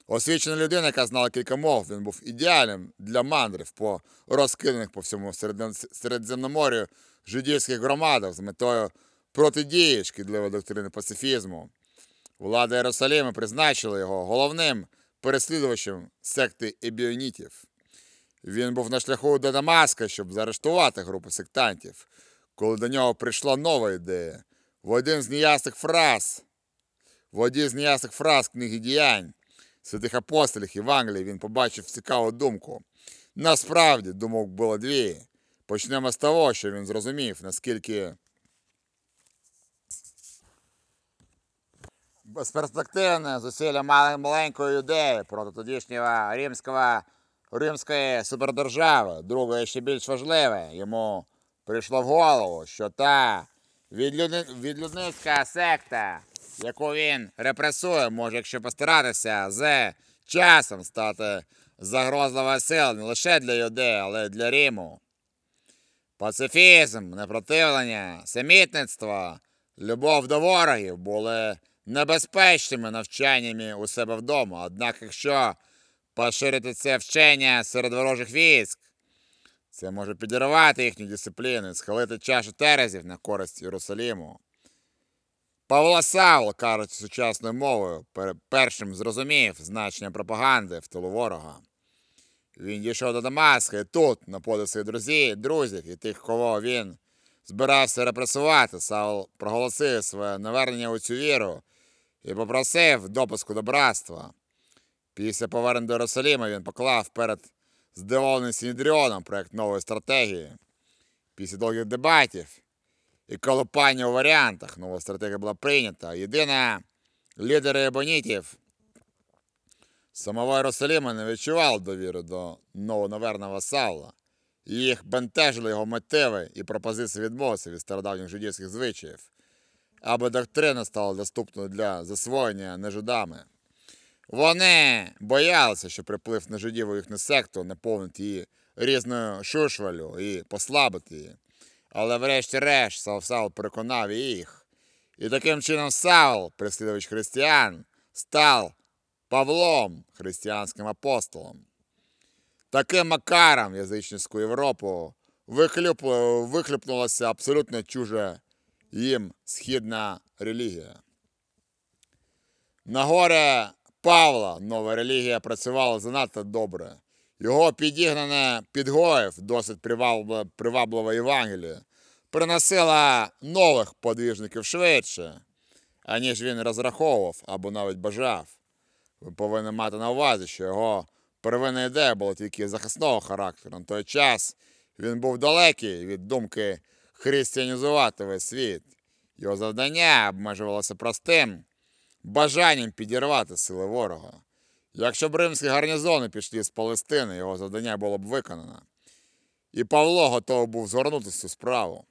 Освічена людина, яка знала кілька мов, він був ідеальним для мандрів по розкиданих по всьому Середземномор'ю жидівських громадах з метою протидії шкідливої доктрини пацифізму. Влада Єрусалима призначила його головним переслідувачем секти ебіонітів. Він був на шляху до Дамаска, щоб заарештувати групу сектантів, коли до нього прийшла нова ідея. В один з неясних фраз, в одній з неясних фраз книги діянь святих апостолів Євангелії він побачив цікаву думку. Насправді, думок було дві. Почнемо з того, що він зрозумів, наскільки безперспективне зусилля маленької ідеї проти тодішнього римського римської супердержави, друге, ще більш важливе, йому прийшло в голову, що та відлюдни... відлюдницька секта, яку він репресує, може, якщо постаратися, з часом стати загрозливою силою не лише для юдеї, але й для Риму. Пацифізм, непротивлення, самітництво, любов до ворогів були небезпечними навчаннями у себе вдома. Однак, якщо поширити це вчення серед ворожих військ, це може підірвати їхню дисципліну і схилити чашу терезів на користь Єрусаліму. Павло Савл, кажучи сучасною мовою, першим зрозумів значення пропаганди в тилу ворога. Він дійшов до Дамаска і тут, на полі своїх друзів, друзів і тих, кого він збирався репресувати, Савл проголосив своє навернення у цю віру і попросив допуску до братства. Після повернення до Єрусалима він поклав перед здивованим Сінідріоном проект нової стратегії. Після довгих дебатів і колупання у варіантах нова стратегія була прийнята. Єдине, лідери ебонітів самого Єрусалима не відчували довіри до новонаверного Савла. Їх бентежили його мотиви і пропозиції відмовитися від стародавніх жидівських звичаїв, аби доктрина стала доступною для засвоєння нежидами. Вони боялися, що приплив нежидів у їхню секту наповнить її різною шушвалю і послабити її. Але врешті-решт Сав Саул переконав їх. І таким чином Саул, прислідувач християн, став Павлом, християнським апостолом. Таким макаром язичницьку Європу вихлюп- вихлюпнулася абсолютно чужа їм східна релігія. На горе Павла нова релігія працювала занадто добре. Його підігнане підгоїв, досить привабливе Євангеліє, приносила нових подвіжників швидше, аніж він розраховував або навіть бажав. Ви повинні мати на увазі, що його первинна ідея була тільки захисного характеру. На той час він був далекий від думки християнізувати весь світ. Його завдання обмежувалося простим бажанням підірвати сили ворога. Якщо б римські гарнізони пішли з Палестини, його завдання було б виконано. І Павло готовий був згорнути цю справу.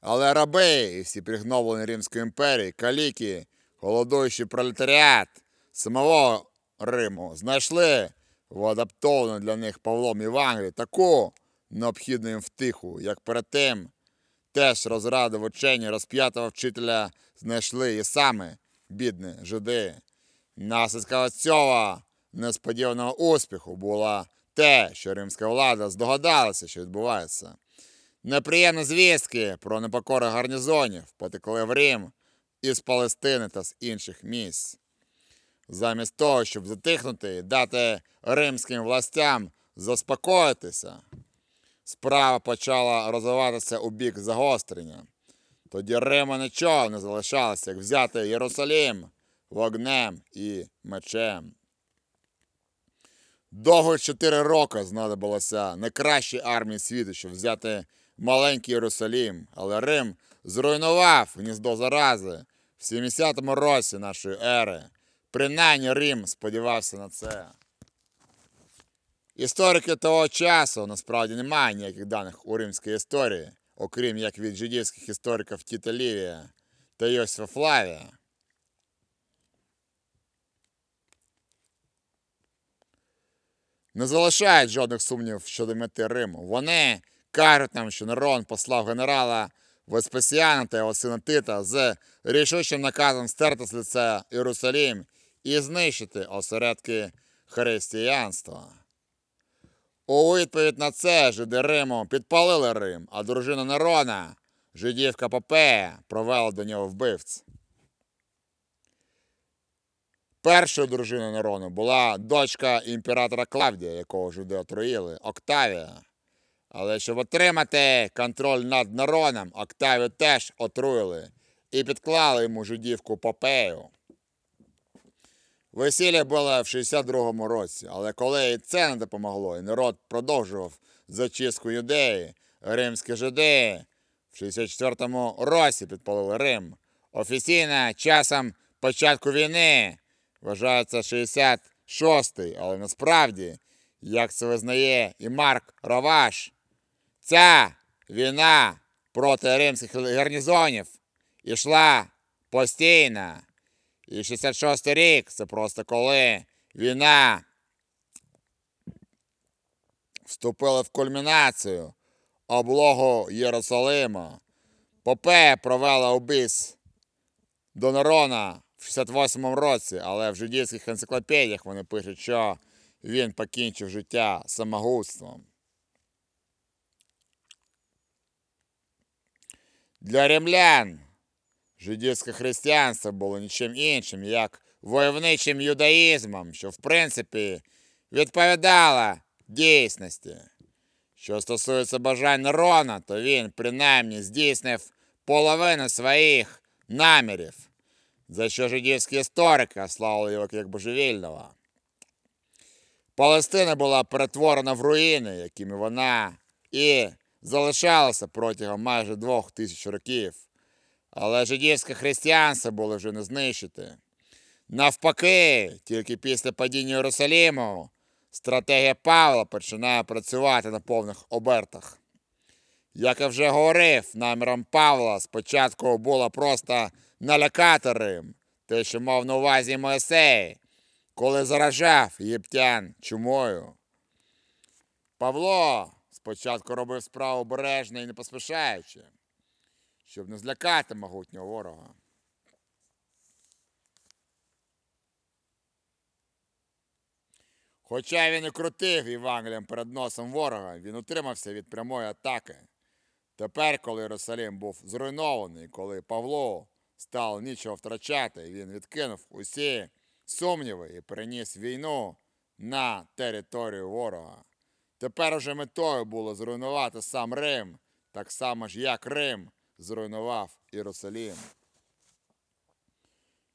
Але раби і всі пригноблені Римської імперії, каліки, голодуючий пролетаріат самого Риму знайшли в адаптовану для них Павлом Євангелії таку необхідну їм втиху, як перед тим теж розради в ученні розп'ятого вчителя знайшли і саме бідні жиди. Наслідком цього несподіваного успіху було те, що римська влада здогадалася, що відбувається. Неприємні звістки про непокору гарнізонів потекли в Рим із Палестини та з інших місць. Замість того, щоб затихнути і дати римським властям заспокоїтися, справа почала розвиватися у бік загострення. Тоді Риму нічого не залишалося, як взяти Єрусалім вогнем і мечем. Довго чотири роки знадобилося найкращій армії світу, щоб взяти маленький Єрусалім, але Рим зруйнував гніздо зарази в 70-му році нашої ери. Принаймні Рим сподівався на це. Історики того часу насправді немає ніяких даних у римській історії, окрім як від жидівських істориків Тіта Лівія та Йосифа Флавія. Не залишають жодних сумнівів щодо мети Риму. Вони кажуть нам, що Нерон послав генерала Веспасіана та його сина Тита з рішучим наказом стерти з лиця Єрусалім і знищити осередки християнства. У відповідь на це жиди Риму підпалили Рим, а дружина Нерона, жидівка Попея, провела до нього вбивць. Першою дружиною Нерону була дочка імператора Клавдія, якого жиди отруїли, Октавія. Але щоб отримати контроль над Нероном, Октавію теж отруїли і підклали йому жидівку Попею. Весілля було в 62-му році, але коли і це не допомогло, і народ продовжував зачистку юдеї, римські жиди в 64-му році підпалили Рим. Офіційно часом початку війни вважається VI, але насправді, як це визнає і Марк Раваш, ця війна проти римських гарнізонів ішла постійно. І 66 рік це просто коли війна вступила в кульмінацію облогу Єрусалима. Попея провела убійць до Нерона в 68-му році, але в жидівських енциклопедіях вони пишуть, що він покінчив життя самогубством. Для римлян жидівське християнство було нічим іншим, як войовничим юдаїзмом, що в принципі відповідало дійсності. Що стосується бажань Нерона, то він принаймні здійснив половину своїх намірів, за що жидівські історики славили його як божевільного. Палестина була перетворена в руїни, якими вона і залишалася протягом майже двох тисяч років. Але жидівське християнство було вже не знищити. Навпаки, тільки після падіння Єрусаліму стратегія Павла починає працювати на повних обертах. Як я вже говорив, наміром Павла спочатку було просто налякати Рим, те, що мав на увазі Моїсей, коли заражав єптян чумою. Павло спочатку робив справу обережно і не поспішаючи, щоб не злякати могутнього ворога. Хоча він і крутив Євангелієм перед носом ворога, він утримався від прямої атаки. Тепер, коли Єрусалим був зруйнований, коли Павло стало нічого втрачати, він відкинув усі сумніви і переніс війну на територію ворога. Тепер уже метою було зруйнувати сам Рим, так само ж, як Рим зруйнував Єрусалим.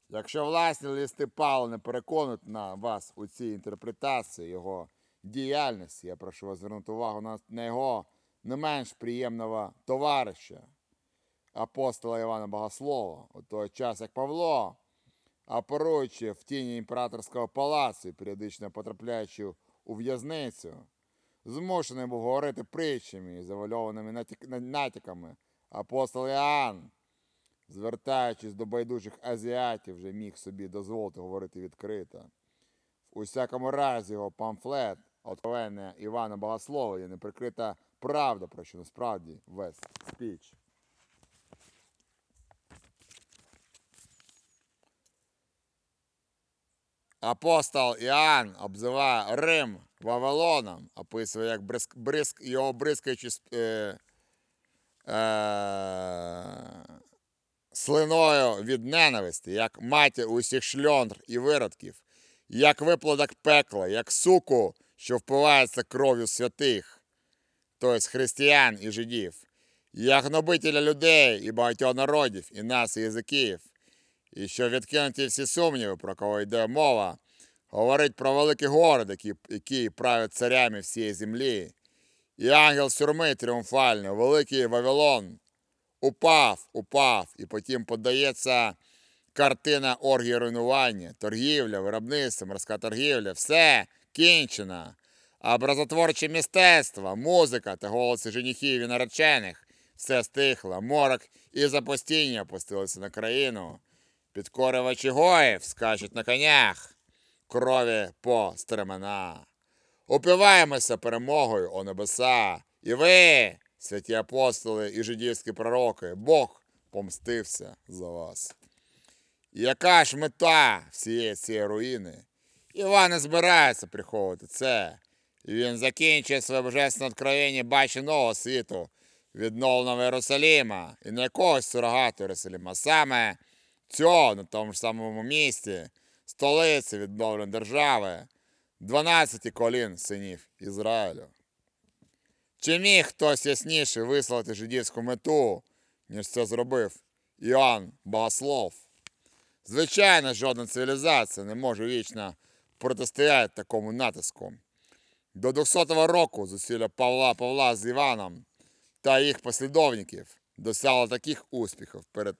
Якщо власні листи Павла не переконують на вас у цій інтерпретації його діяльності, я прошу вас звернути увагу на, на його не менш приємного товариша, апостола Івана Богослова, у той час, як Павло, оперуючи в тіні імператорського палацу періодично потрапляючи у в'язницю, змушений був говорити притчами і завальованими натяк- натяками. Апостол Іоанн, звертаючись до байдужих азіатів, вже міг собі дозволити говорити відкрито. В усякому разі його памфлет, откровення Івана Богослова, є неприкрита правда, про що насправді весь спіч. Апостол Іоанн обзиває Рим Вавилоном, описує як бризк, бризк, його е, е, слиною від ненависті, як матір усіх шльондр і виродків, як виплодок пекла, як суку, що впивається кров'ю святих, тобто християн і жидів, як гнобителя людей і багатьох народів, і нас, і язиків, і що відкинуті всі сумніви, про кого йде мова, говорить про великий город, який, який править царями всієї землі, і ангел сюрми тріумфальний, великий Вавилон, упав, упав, і потім подається картина оргії руйнування, торгівля, виробництво, морська торгівля, все кінчено. Образотворче мистецтво, музика та голоси женихів і наречених все стихло, морок і запостіння опустилися на країну. Підкорювачі гоїв скачуть на конях, крові по стремена. Упиваємося перемогою, о небеса, і ви, святі апостоли і жидівські пророки, Бог помстився за вас. І Яка ж мета всієї цієї руїни? Іван не збирається приховувати це. І він закінчує своє божественне откровення нового світу, відновленого Єрусаліма, і не якогось сурогату Єрусаліма, а саме цього на тому ж самому місці, столиці відновленої держави, 12 колін синів Ізраїлю. Чи міг хтось ясніше висловити жидівську мету, ніж це зробив Іоанн Богослов? Звичайно, жодна цивілізація не може вічно протистояти такому натиску. До 200-го року зусилля Павла Павла з Іваном та їх послідовників досягло таких успіхів перед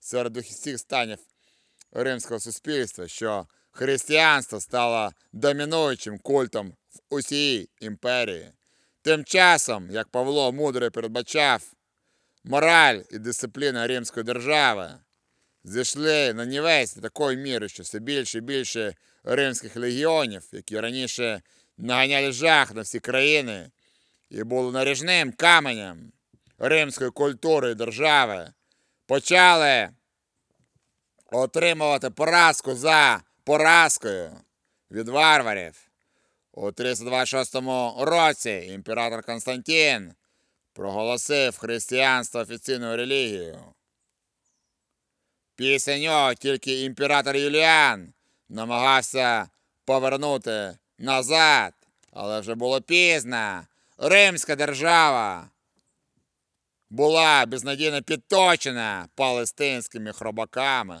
серед усіх станів римського суспільства, що християнство стало домінуючим культом в усій імперії. Тим часом, як Павло мудро передбачав, мораль і дисципліна Римської держави зійшли на нівець такої міри, що все більше і більше римських легіонів, які раніше наганяли жах на всі країни і були наріжним каменем римської культури і держави, почали отримувати поразку за поразкою від варварів. У 326 році імператор Константин проголосив християнство офіційною релігією. Після нього тільки імператор Юліан намагався повернути назад, але вже було пізно. Римська держава була безнадійно підточена палестинськими хробаками.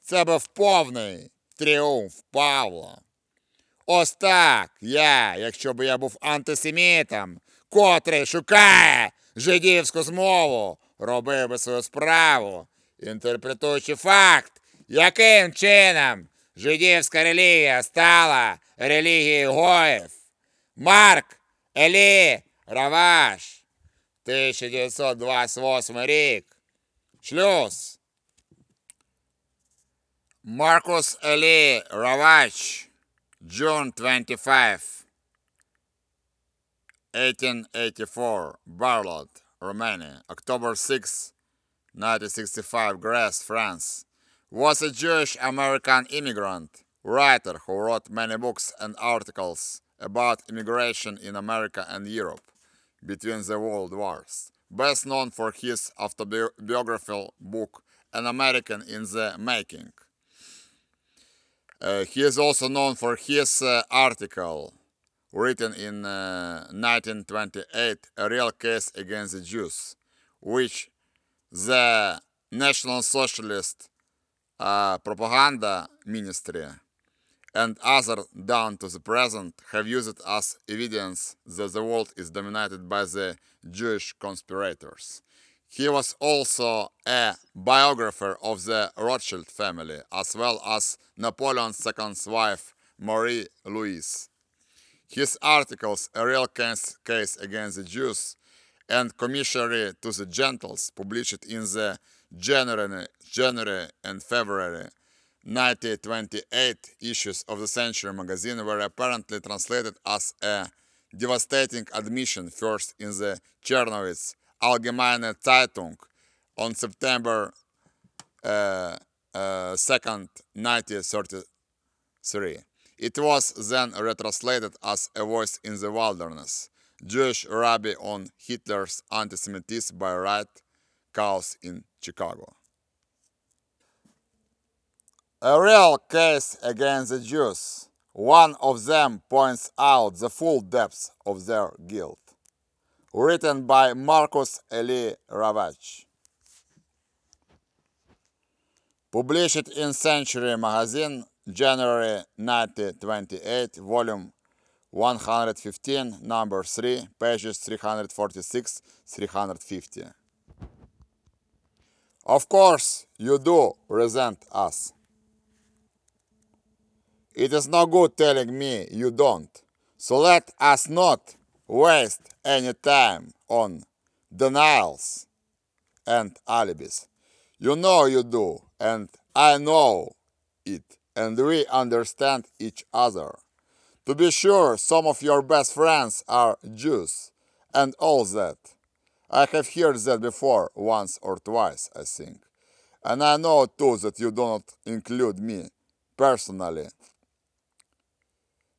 Це був повний тріумф Павла. Ось так я, якщо б я був антисемітом, котрий шукає жидівську змову, робив би свою справу, інтерпретуючи факт, яким чином жидівська релігія стала релігією гоїв. Марк Елі Раваш, 1928 рік. Шлюз. Marcus Eli Ravach, June 25, 1884, Barlot, Romania, October 6, 1965, Grasse, France, was a Jewish American immigrant, writer who wrote many books and articles about immigration in America and Europe between the world wars. Best known for his autobiographical book, An American in the Making. Uh, he is also known for his uh, article written in uh, 1928, A Real Case Against the Jews, which the National Socialist uh, Propaganda Ministry and other down to the present have used as evidence that the world is dominated by the Jewish conspirators. He was also a biographer of the Rothschild family, as well as Napoleon II's wife, Marie Louise. His articles, A Real Case Case Against the Jews and Commissary to the Gentiles, published in the January, January and February 1928 issues of the Century magazine, were apparently translated as a devastating admission first in the Chernowitz Allgemeine Zeitung on September uh, uh, 2nd, 1933. It was then retranslated as A Voice in the Wilderness, Jewish Rabbi on Hitler's Anti-Semitism by Right Cause in Chicago. A real case against the Jews. One of them points out the full depth of their guilt. Written by Marcus Eli Ravach. Published in Century Magazine, January 1928, volume 115, number 3, pages 346 350. Of course, you do resent us. It is no good telling me you don't. So let us not waste any time on denials and alibis. You know you do, and I know it, and we understand each other. To be sure, some of your best friends are Jews, and all that. I have heard that before, once or twice, I think. And I know too that you do not include me personally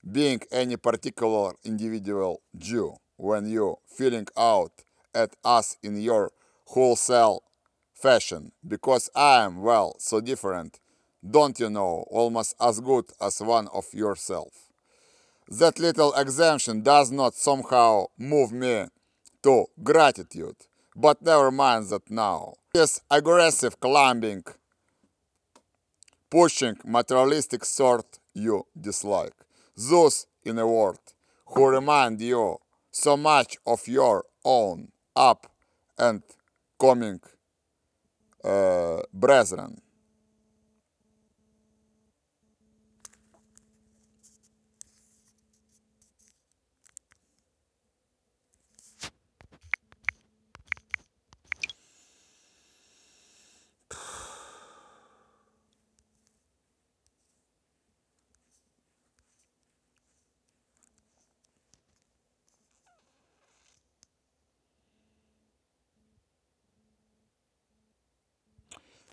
being any particular individual Jew when you feeling out at us in your wholesale fashion because I am well so different. Don't you know almost as good as one of yourself. That little exemption does not somehow move me to gratitude. But never mind that now. This aggressive climbing pushing materialistic sort you dislike those, in the world who remind you so much of your own up and coming uh, brethren.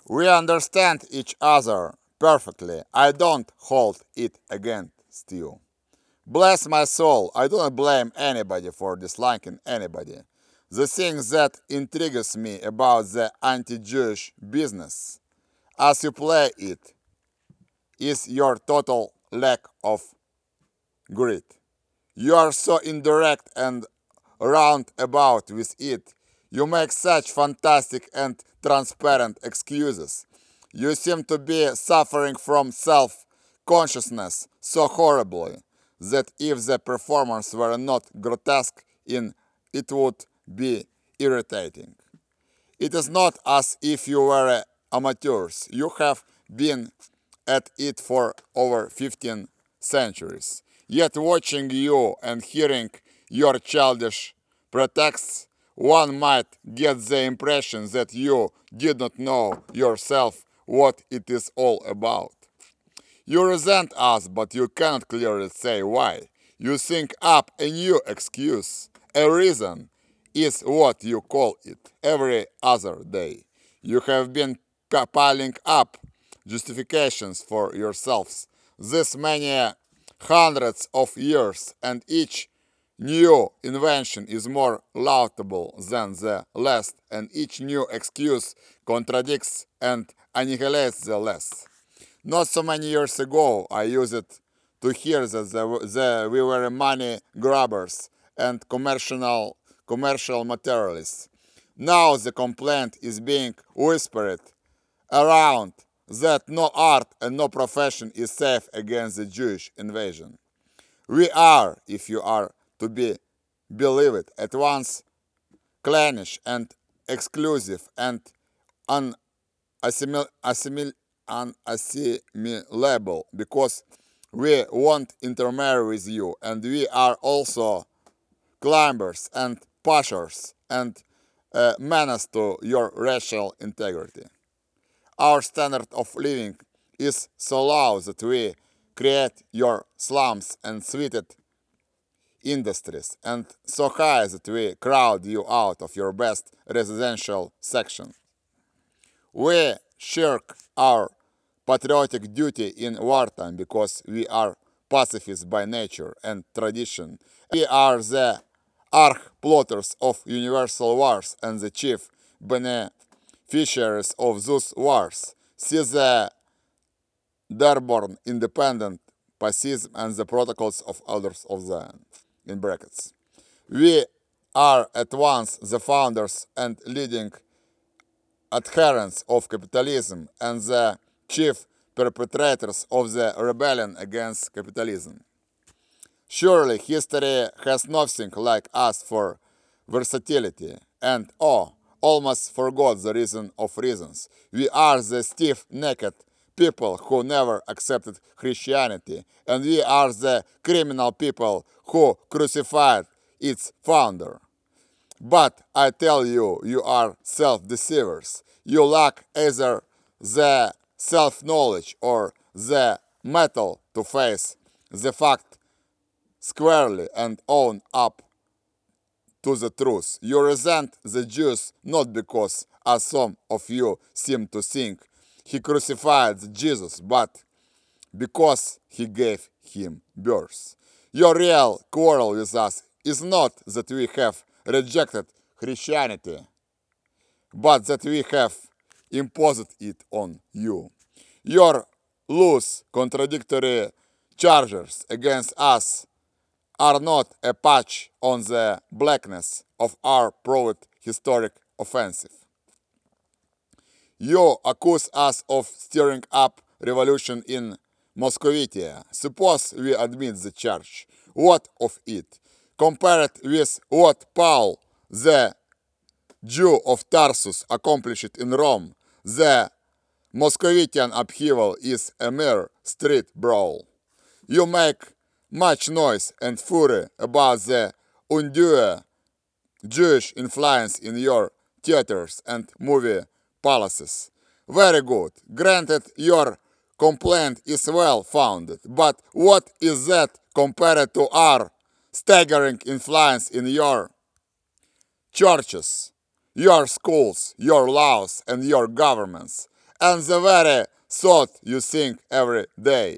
We understand each other perfectly. I don't hold it against you. Bless my soul, I do not blame anybody for disliking anybody. The thing that intrigues me about the anti Jewish business, as you play it, is your total lack of grit. You are so indirect and roundabout with it. You make such fantastic and transparent excuses. You seem to be suffering from self consciousness so horribly that if the performance were not grotesque in it would be irritating. It is not as if you were amateurs. You have been at it for over 15 centuries. Yet watching you and hearing your childish pretexts, one might get the impression that you did not know yourself what it is all about. You resent us, but you cannot clearly say why. You think up a new excuse, a reason is what you call it every other day. You have been piling up justifications for yourselves this many hundreds of years, and each new invention is more laudable than the last, and each new excuse contradicts and annihilates the last. Not so many years ago, I used to hear that the, the, we were money grabbers and commercial, commercial materialists. Now the complaint is being whispered around that no art and no profession is safe against the Jewish invasion. We are, if you are to be believed, at once clannish and exclusive and unassimil- assimil- unassimilable because we won't intermarry with you and we are also climbers and pushers and uh, menace to your racial integrity. Our standard of living is so low that we create your slums and sweated industries, and so high that we crowd you out of your best residential section. We shirk our patriotic duty in wartime because we are pacifists by nature and tradition. We are the arch plotters of universal wars and the chief beneficiaries of those wars. See the Dearborn independent pacifism and the protocols of elders of Zion in brackets. We are at once the founders and leading adherents of capitalism and the chief perpetrators of the rebellion against capitalism. Surely history has nothing like us for versatility, and oh, almost forgot the reason of reasons. We are the stiff necked people who never accepted Christianity, and we are the criminal people who crucified its founder. But I tell you, you are self deceivers. You lack either the self knowledge or the mettle to face the fact squarely and own up to the truth. You resent the Jews not because, as some of you seem to think, he crucified Jesus, but because he gave him birth. Your real quarrel with us is not that we have rejected Christianity, but that we have imposed it on you. Your loose, contradictory charges against us are not a patch on the blackness of our proved historic offensive. You accuse us of stirring up revolution in Moscovita. Suppose we admit the charge. What of it? Compare it with what Paul, the Jew of Tarsus, accomplished in Rome. The Moscovitan upheaval is a mere street brawl. You make much noise and fury about the undue Jewish influence in your theaters and movie palaces. Very good. Granted, your complaint is well founded, but what is that compared to our staggering influence in your churches, your schools, your laws, and your governments, and the very thought you think every day.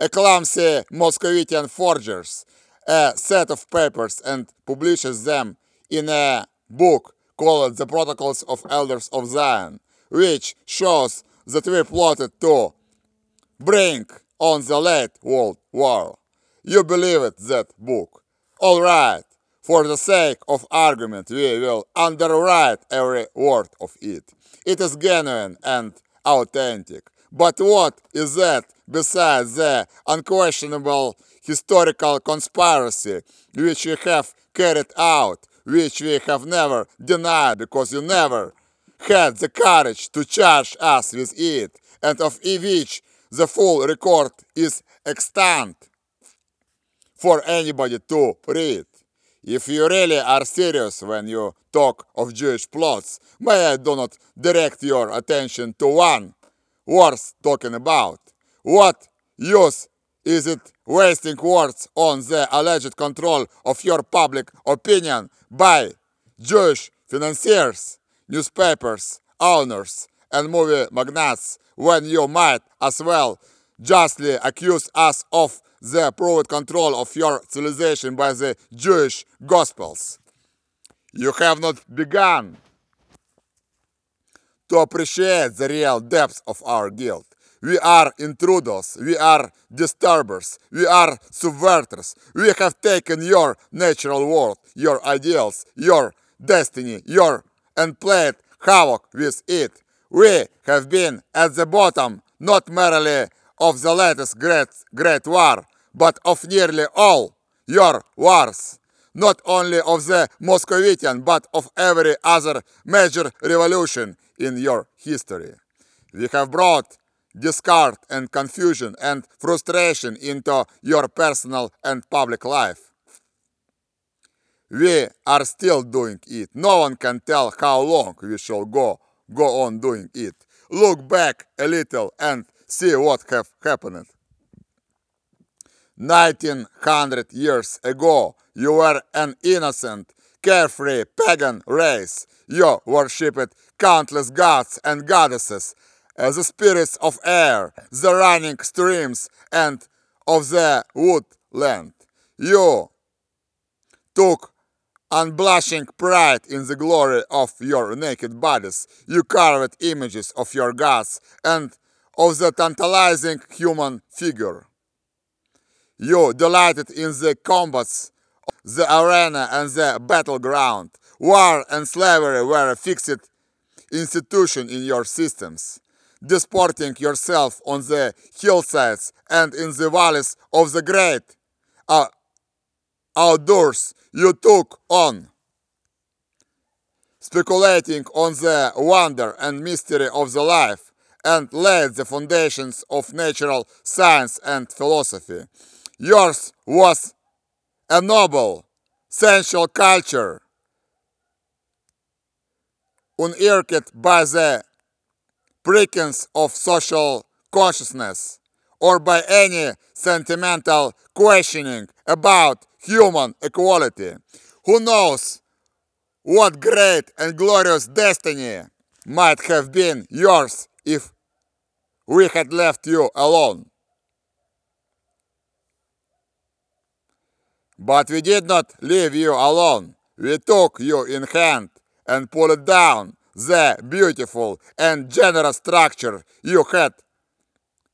A clumsy Moscovitan forgers a set of papers and publishes them in a book called The Protocols of Elders of Zion, which shows that we plotted to bring on the late World War. You believe it, that book. All right, for the sake of argument, we will underwrite every word of it. It is genuine and authentic. But what is that besides the unquestionable historical conspiracy which we have carried out, which we have never denied because you never had the courage to charge us with it, and of which the full record is extant for anybody to read. If you really are serious when you talk of Jewish plots, may I do not direct your attention to one worth talking about? What use is it wasting words on the alleged control of your public opinion by Jewish financiers, newspapers, owners, and movie magnates when you might as well justly accuse us of the proved control of your civilization by the Jewish Gospels. You have not begun to appreciate the real depths of our guilt. We are intruders, we are disturbers, we are subverters. We have taken your natural world, your ideals, your destiny, your and played havoc with it. We have been at the bottom not merely of the latest great, great war, but of nearly all your wars. Not only of the Moscovitan, but of every other major revolution in your history. We have brought discord and confusion and frustration into your personal and public life. We are still doing it. No one can tell how long we shall go go on doing it. Look back a little and see what have happened. 1900 years ago, you were an innocent, carefree pagan race. You worshipped countless gods and goddesses, as the spirits of air, the running streams, and of the woodland. You took unblushing pride in the glory of your naked bodies. You carved images of your gods and of the tantalizing human figure. You delighted in the combats, the arena, and the battleground. War and slavery were a fixed institution in your systems. Disporting yourself on the hillsides and in the valleys of the great uh, outdoors, you took on. Speculating on the wonder and mystery of the life, and laid the foundations of natural science and philosophy. Yours was a noble, sensual culture, unearthed by the prickings of social consciousness or by any sentimental questioning about human equality. Who knows what great and glorious destiny might have been yours if we had left you alone. But we did not leave you alone. We took you in hand and pulled down the beautiful and generous structure you had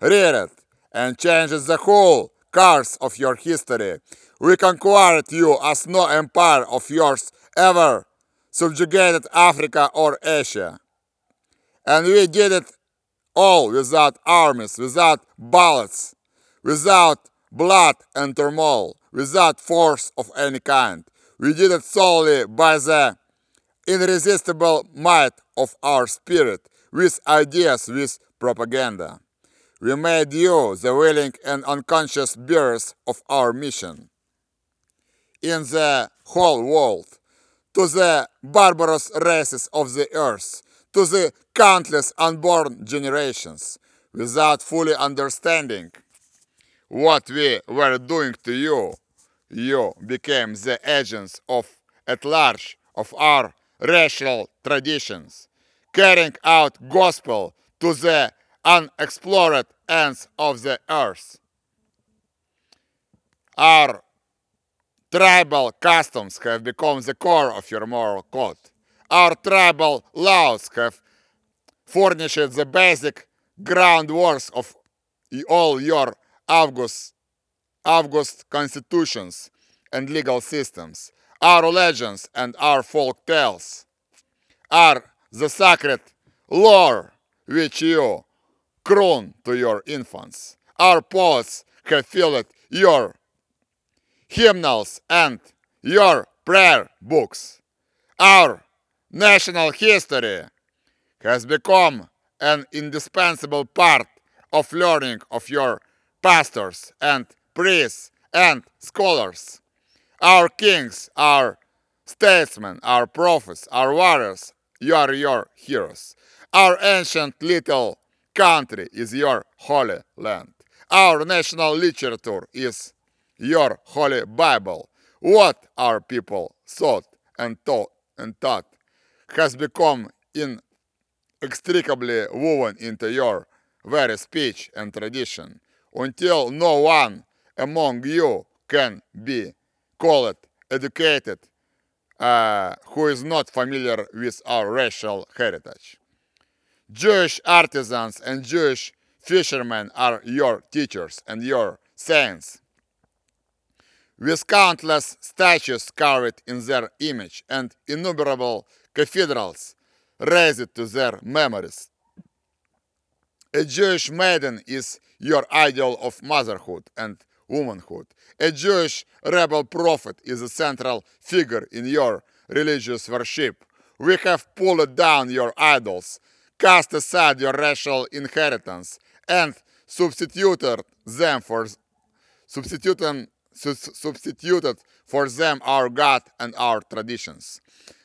reared and changed the whole course of your history. We conquered you as no empire of yours ever subjugated Africa or Asia. And we did it all without armies, without bullets, without blood and turmoil, without force of any kind. We did it solely by the irresistible might of our spirit, with ideas, with propaganda. We made you the willing and unconscious bearers of our mission. In the whole world, to the barbarous races of the earth, to the countless unborn generations, without fully understanding what we were doing to you, you became the agents of at large of our racial traditions, carrying out gospel to the unexplored ends of the earth. Our tribal customs have become the core of your moral code. Our tribal laws have furnished the basic groundworks of all your August, August constitutions and legal systems. Our legends and our folk tales are the sacred lore which you croon to your infants. Our poets have filled your hymnals and your prayer books. Our national history has become an indispensable part of learning of your pastors and priests and scholars. Our kings, our statesmen, our prophets, our warriors, you are your heroes. Our ancient little country is your holy land. Our national literature is your holy Bible. What our people thought and taught and taught has become inextricably woven into your very speech and tradition until no one among you can be called educated uh, who is not familiar with our racial heritage. Jewish artisans and Jewish fishermen are your teachers and your saints. With countless statues carved in their image and innumerable cathedrals raised to their memories. A Jewish maiden is your ideal of motherhood and womanhood. A Jewish rebel prophet is a central figure in your religious worship. We have pulled down your idols, cast aside your racial inheritance, and substituted them for substituted, substituted for them our God and our traditions.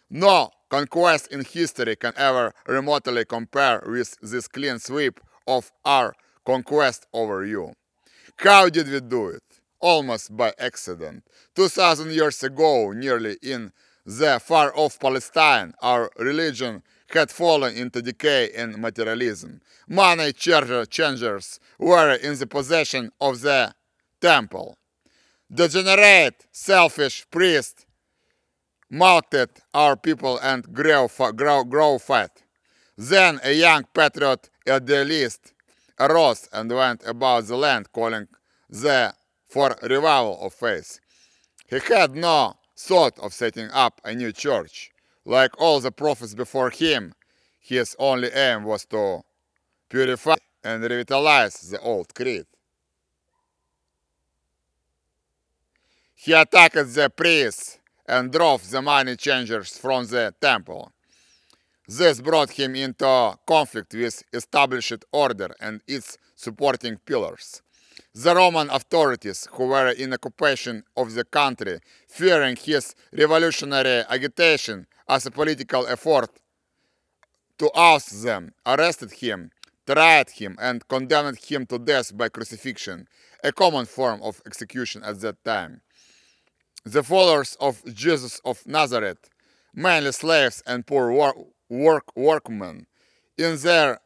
No conquest in history can ever remotely compare with this clean sweep of our conquest over you. How did we do it? Almost by accident. 2000 years ago, nearly in the far off Palestine, our religion had fallen into decay and materialism. Money changers were in the possession of the temple. Degenerate, selfish priests maltreated our people and grow, grow, grow fat. Then a young patriot idealist arose and went about the land calling the for revival of faith. He had no thought of setting up a new church. Like all the prophets before him, his only aim was to purify and revitalize the old creed. He attacked the priests and drove the money changers from the temple. This brought him into conflict with established order and its supporting pillars. The Roman authorities, who were in occupation of the country, fearing his revolutionary agitation as a political effort to oust them, arrested him, tried him, and condemned him to death by crucifixion, a common form of execution at that time. The followers of Jesus of Nazareth, mainly slaves and poor work, work workmen, in their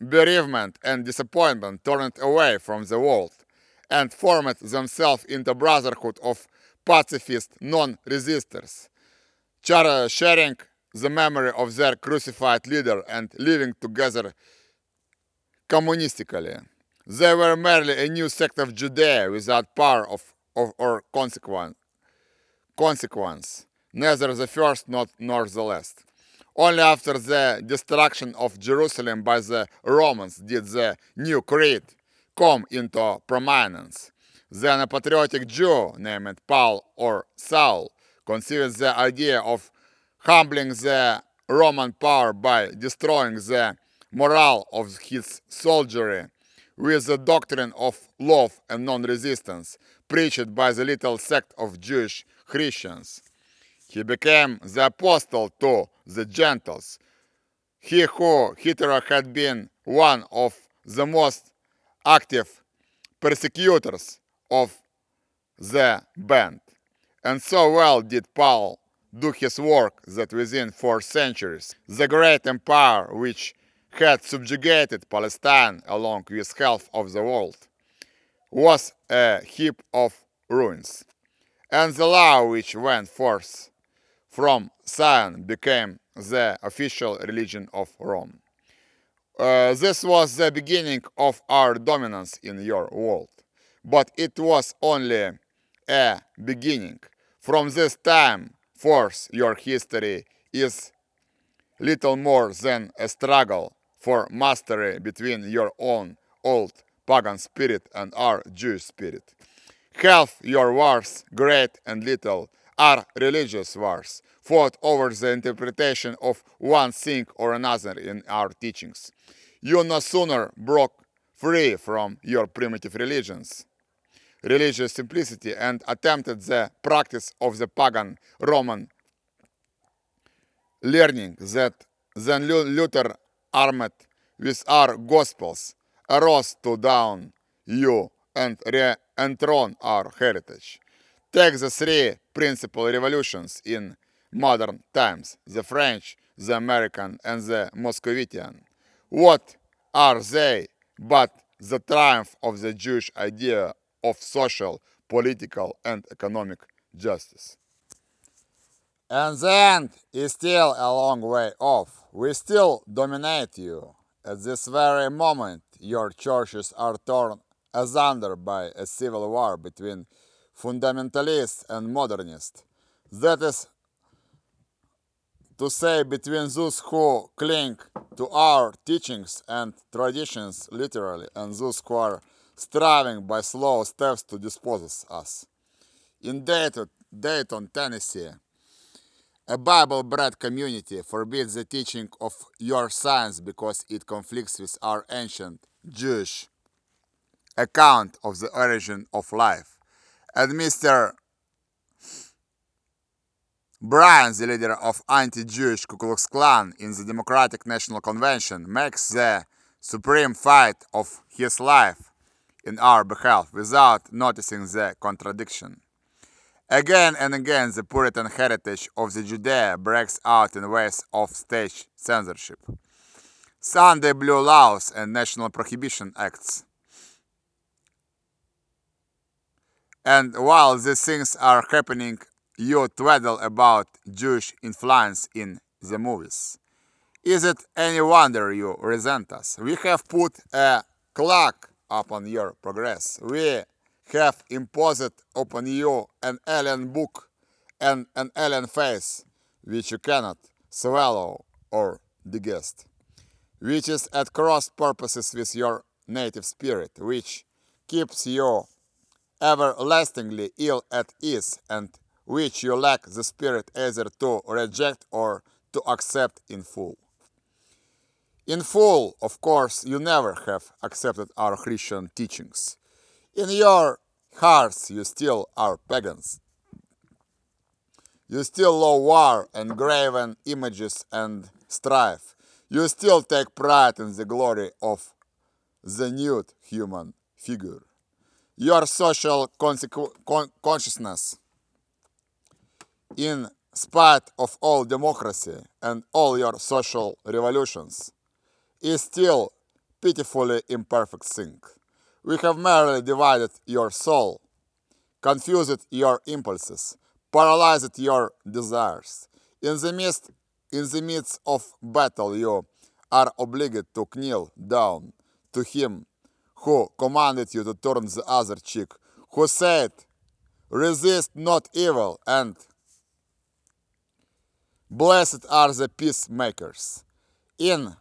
bereavement and disappointment, turned away from the world and formed themselves into brotherhood of pacifist non-resistors, sharing the memory of their crucified leader and living together communistically. They were merely a new sect of Judea without power of, of or consequence, consequence, neither the first nor the last. Only after the destruction of Jerusalem by the Romans did the new creed come into prominence. Then a patriotic Jew named Paul or Saul conceived the idea of humbling the Roman power by destroying the morale of his soldiery with the doctrine of love and non-resistance preached by the little sect of Jewish Christians. He became the apostle to the Gentiles. He who Hitler had been one of the most active persecutors of the band. And so well did Paul do his work that within four centuries, the great empire which had subjugated Palestine along with half of the world, was a heap of ruins. And the law which went forth from Zion became the official religion of Rome. Uh, this was the beginning of our dominance in your world, but it was only a beginning. From this time forth, your history is little more than a struggle for mastery between your own old pagan spirit and our Jewish spirit. Half your wars, great and little, are religious wars, fought over the interpretation of one thing or another in our teachings. You no sooner broke free from your primitive religions, religious simplicity, and attempted the practice of the pagan Roman learning that then Luther armed with our gospels arose to down you and re-enthrone our heritage. Take the three principal revolutions in modern times the French, the American, and the Moscovitan. What are they but the triumph of the Jewish idea of social, political, and economic justice? And the end is still a long way off. We still dominate you. At this very moment, your churches are torn asunder by a civil war between fundamentalists and modernists. That is to say, between those who cling to our teachings and traditions literally and those who are striving by slow steps to dispose us. In Dayton, Dayton Tennessee, a Bible bred community forbids the teaching of your science because it conflicts with our ancient Jewish account of the origin of life. And Mr. Bryan, the leader of anti-Jewish Ku Klux Klan in the Democratic National Convention, makes the supreme fight of his life in our behalf without noticing the contradiction. Again and again, the Puritan heritage of the Judea breaks out in ways of stage censorship, Sunday blue laws, and national prohibition acts. And while these things are happening, you twaddle about Jewish influence in the movies. Is it any wonder you resent us? We have put a clock upon your progress. We have imposed upon you an alien book and an alien face, which you cannot swallow or digest, which is at cross purposes with your native spirit, which keeps you everlastingly ill at ease, and which you lack the spirit either to reject or to accept in full. In full, of course, you never have accepted our Christian teachings. In your hearts, you still are pagans. You still love war and graven images and strife. You still take pride in the glory of the nude human figure. Your social con- consciousness, in spite of all democracy and all your social revolutions, is still pitifully imperfect thing. We have merely divided your soul, confused your impulses, paralyzed your desires. In the midst, in the midst of battle, you are obliged to kneel down to him who commanded you to turn the other cheek, who said, Resist not evil, and blessed are the peacemakers. In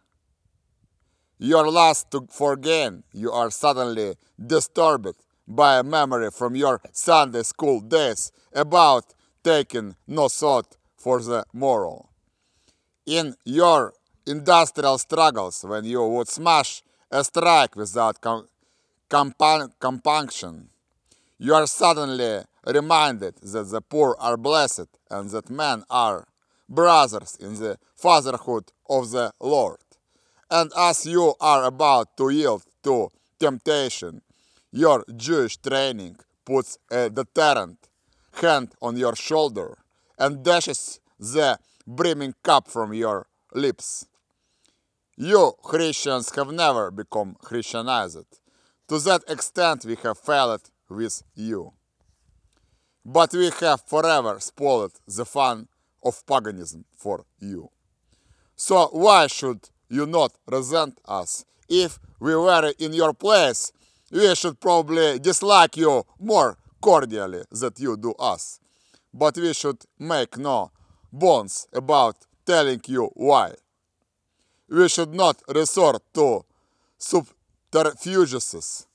your lust to for gain, you are suddenly disturbed by a memory from your Sunday school days about taking no thought for the morrow. In your industrial struggles, when you would smash a strike without com- compunction, you are suddenly reminded that the poor are blessed and that men are brothers in the fatherhood of the Lord. And as you are about to yield to temptation, your Jewish training puts a deterrent hand on your shoulder and dashes the brimming cup from your lips. You Christians have never become Christianized. To that extent, we have failed with you. But we have forever spoiled the fun of paganism for you. So why should you not resent us? If we were in your place, we should probably dislike you more cordially than you do us. But we should make no bones about telling you why. We should not resort to subterfuges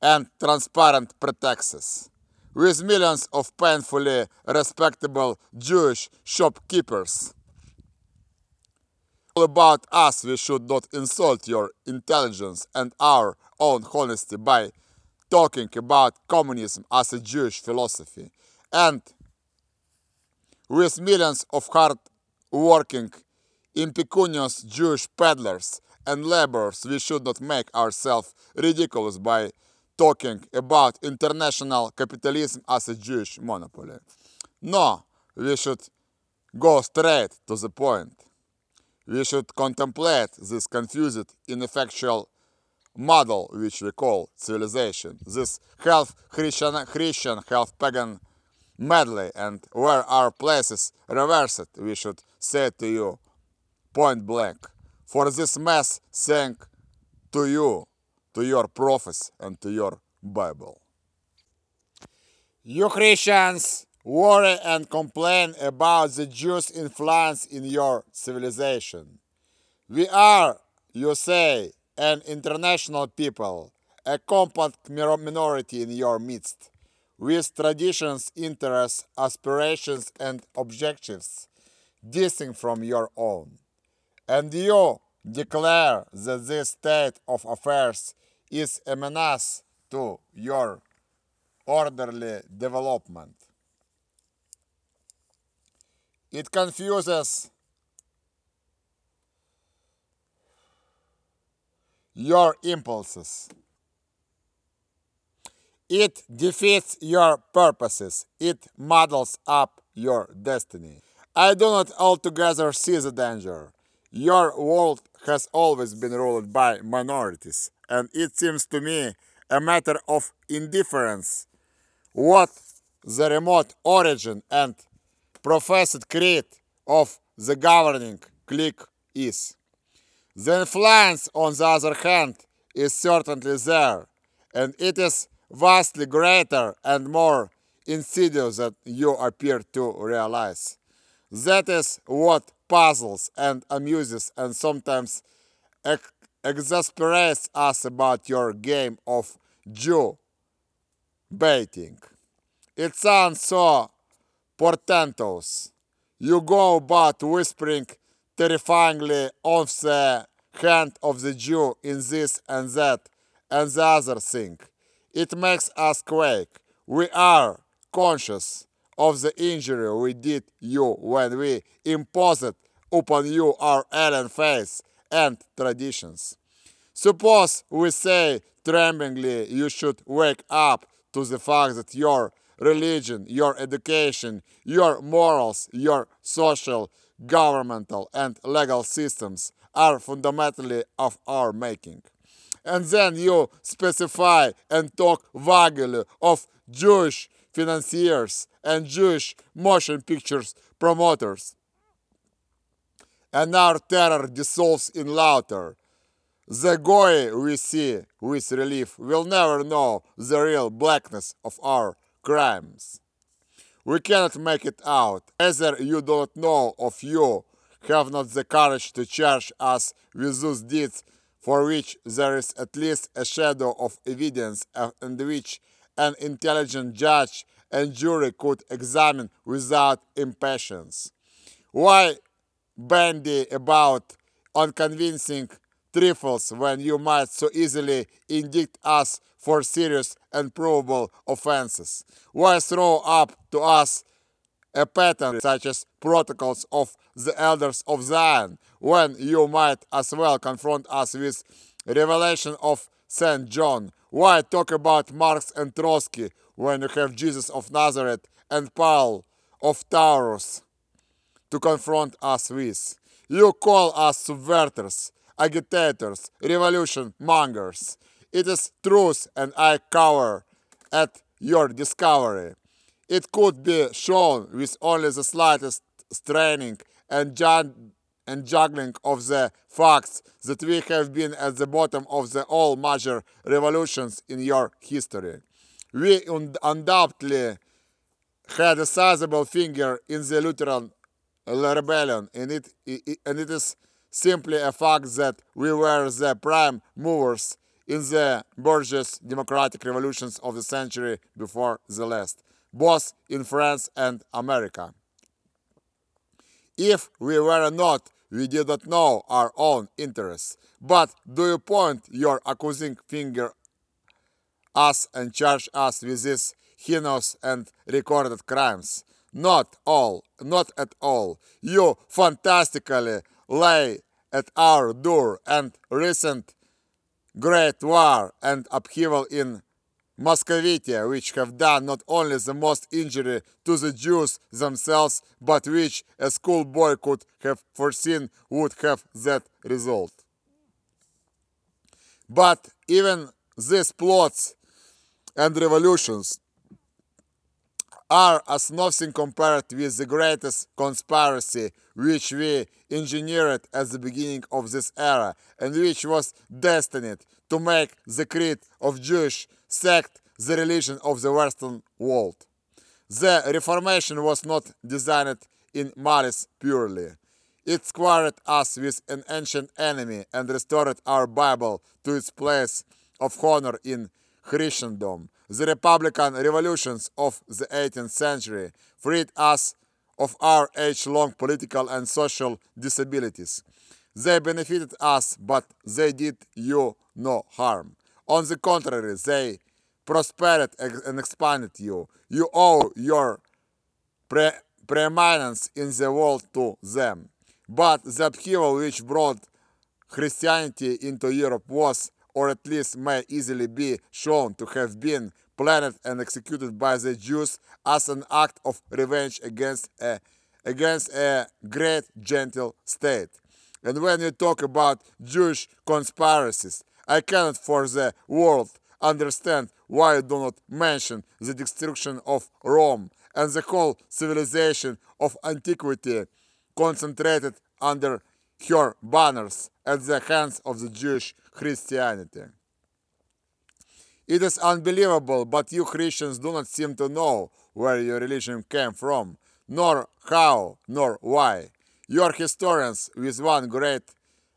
and transparent pretexts. With millions of painfully respectable Jewish shopkeepers all about us, we should not insult your intelligence and our own honesty by talking about communism as a Jewish philosophy. And with millions of hard working, impecunious Jewish peddlers and laborers, we should not make ourselves ridiculous by talking about international capitalism as a Jewish monopoly. No, we should go straight to the point. We should contemplate this confused, ineffectual model which we call civilization, this half Christian, Christian half pagan medley, and where our places reversed, we should say to you point blank, for this mess sank to you, to your prophets, and to your Bible. You Christians worry and complain about the Jews' influence in your civilization. We are, you say, an international people, a compact minority in your midst, with traditions, interests, aspirations, and objectives distinct from your own. And you declare that this state of affairs is a menace to your orderly development. It confuses your impulses. It defeats your purposes. It muddles up your destiny. I do not altogether see the danger. Your world has always been ruled by minorities, and it seems to me a matter of indifference what the remote origin and professed creed of the governing clique is. The influence, on the other hand, is certainly there, and it is vastly greater and more insidious than you appear to realize. That is what puzzles and amuses and sometimes ex- exasperates us about your game of Jew baiting. It sounds so portentous. You go about whispering terrifyingly of the hand of the Jew in this and that and the other thing. It makes us quake. We are conscious of the injury we did you when we imposed upon you our alien faith and traditions. Suppose we say tremblingly you should wake up to the fact that your religion, your education, your morals, your social, governmental, and legal systems are fundamentally of our making. And then you specify and talk vaguely of Jewish financiers and Jewish motion pictures promoters. And our terror dissolves in laughter. The goy we see with relief will never know the real blackness of our crimes. We cannot make it out. Either you do not know of you have not the courage to charge us with those deeds for which there is at least a shadow of evidence uh, and which an intelligent judge and jury could examine without impatience. Why bandy about unconvincing trifles when you might so easily indict us for serious and probable offenses? Why throw up to us a pattern such as protocols of the elders of Zion when you might as well confront us with revelation of St. John? Why talk about Marx and Trotsky when you have Jesus of Nazareth and Paul of Taurus to confront us with? You call us subverters, agitators, revolution mongers. It is truth, and I cower at your discovery. It could be shown with only the slightest straining and, and juggling of the facts that we have been at the bottom of the all major revolutions in your history. We un- undoubtedly had a sizable finger in the Lutheran rebellion, and it, it- and it is simply a fact that we were the prime movers in the bourgeois democratic revolutions of the century before the last, both in France and America. If we were not, we did not know our own interests. But do you point your accusing finger at us and charge us with these heinous and recorded crimes? Not all, not at all. You fantastically lay at our door and recent great war and upheaval in Moscovita, which have done not only the most injury to the Jews themselves, but which a schoolboy could have foreseen would have that result. But even these plots and revolutions are as nothing compared with the greatest conspiracy which we engineered at the beginning of this era and which was destined to make the creed of Jewish sect the religion of the Western world. The Reformation was not designed in malice purely. It squared us with an ancient enemy and restored our Bible to its place of honor in Christendom. The Republican revolutions of the 18th century freed us of our age long political and social disabilities. They benefited us, but they did you no harm. On the contrary, they prospered and expanded you. You owe your pre- preeminence in the world to them. But the upheaval which brought Christianity into Europe was, or at least may easily be shown to have been, planned and executed by the Jews as an act of revenge against a, against a great gentle state. And when you talk about Jewish conspiracies, I cannot for the world understand why you do not mention the destruction of Rome and the whole civilization of antiquity concentrated under her banners at the hands of the Jewish Christianity. It is unbelievable, but you Christians do not seem to know where your religion came from, nor how, nor why. Your historians, with one great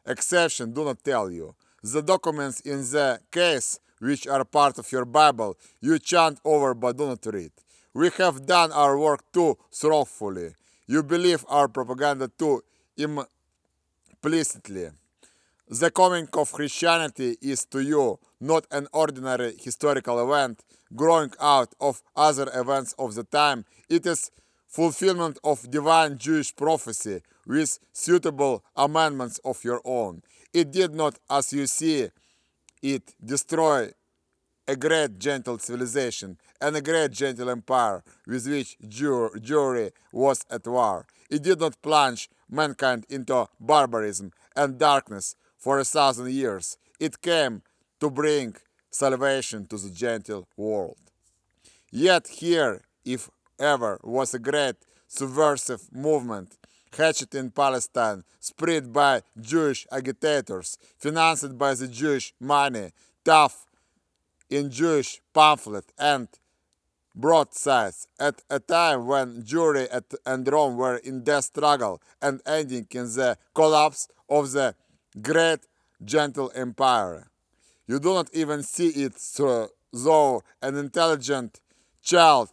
exception, do not tell you. The documents in the case, which are part of your Bible, you chant over but do not read. We have done our work too thoroughly. You believe our propaganda too implicitly. The coming of Christianity is to you not an ordinary historical event growing out of other events of the time. It is fulfillment of divine Jewish prophecy with suitable amendments of your own. It did not, as you see it, destroy a great gentle civilization and a great gentle empire with which Jewry was at war. It did not plunge mankind into barbarism and darkness for a thousand years. It came to bring salvation to the gentle world. Yet here, if ever, was a great subversive movement hatched in Palestine, spread by Jewish agitators, financed by the Jewish money, tough in Jewish pamphlet and broadsides at a time when Jewry and Rome were in death struggle and ending in the collapse of the great gentle empire. You do not even see it so, though an intelligent child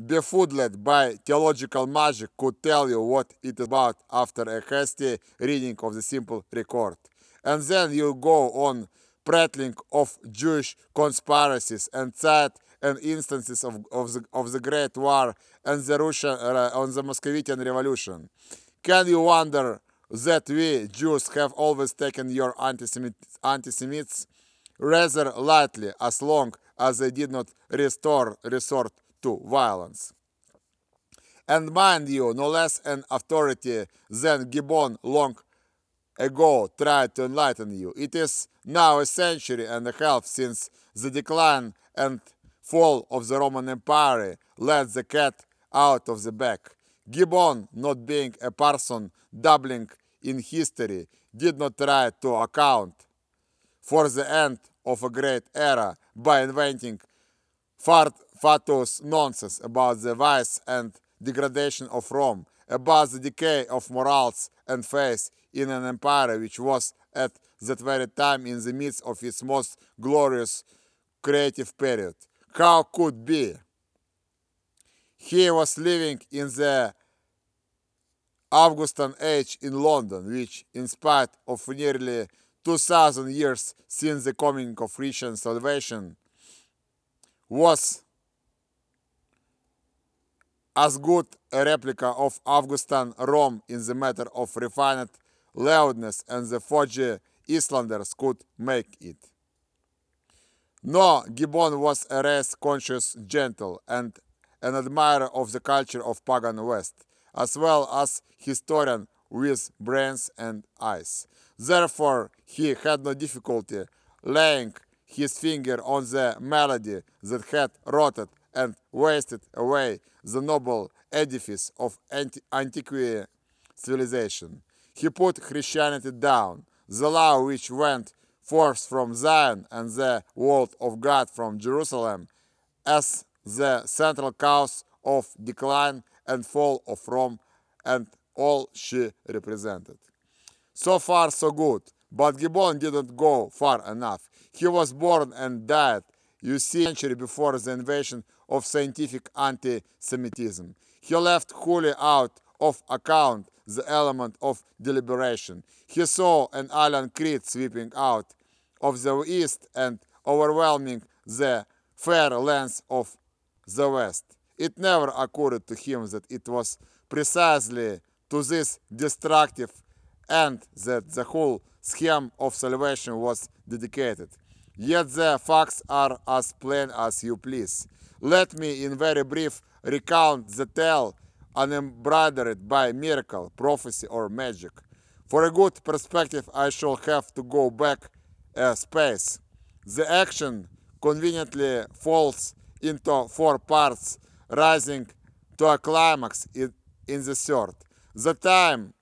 unbefuddled by theological magic could tell you what it is about after a hasty reading of the simple record. And then you go on prattling of Jewish conspiracies and cite and instances of, of, the, of the Great War and the Russian uh, on the Moscovitan Revolution. Can you wonder that we Jews have always taken your antisemit, anti-Semites rather lightly as long as they did not restore resort to violence? And mind you, no less an authority than Gibbon long ago tried to enlighten you. It is now a century and a half since the decline and fall of the Roman Empire let the cat out of the bag. Gibbon, not being a person dabbling in history, did not try to account for the end of a great era by inventing fat, fatuous nonsense about the vice and degradation of Rome, about the decay of morals and faith in an empire which was at that very time in the midst of its most glorious creative period. How could be? He was living in the Augustan age in London, which, in spite of nearly 2000 years since the coming of Christian salvation, was as good a replica of Augustan Rome in the matter of refined loudness and the foggy Islanders could make it. No, Gibbon was a race conscious gentle and an admirer of the culture of pagan West, as well as historian with brains and eyes. Therefore, he had no difficulty laying his finger on the malady that had rotted and wasted away the noble edifice of anti- antiquity civilization. He put Christianity down, the law which went forth from Zion and the word of God from Jerusalem, as the central cause of decline and fall of Rome and all she represented. So far, so good, but Gibbon didn't go far enough. He was born and died, you see, century before the invasion of scientific anti Semitism. He left wholly out of account the element of deliberation. He saw an alien Crete sweeping out of the east and overwhelming the fair lands of the west. It never occurred to him that it was precisely to this destructive end that the whole scheme of salvation was dedicated. Yet the facts are as plain as you please. Let me, in very brief, recount the tale unembroidered by miracle, prophecy, or magic. For a good perspective, I shall have to go back a space. The action conveniently falls into four parts, rising to a climax in, in the third. The time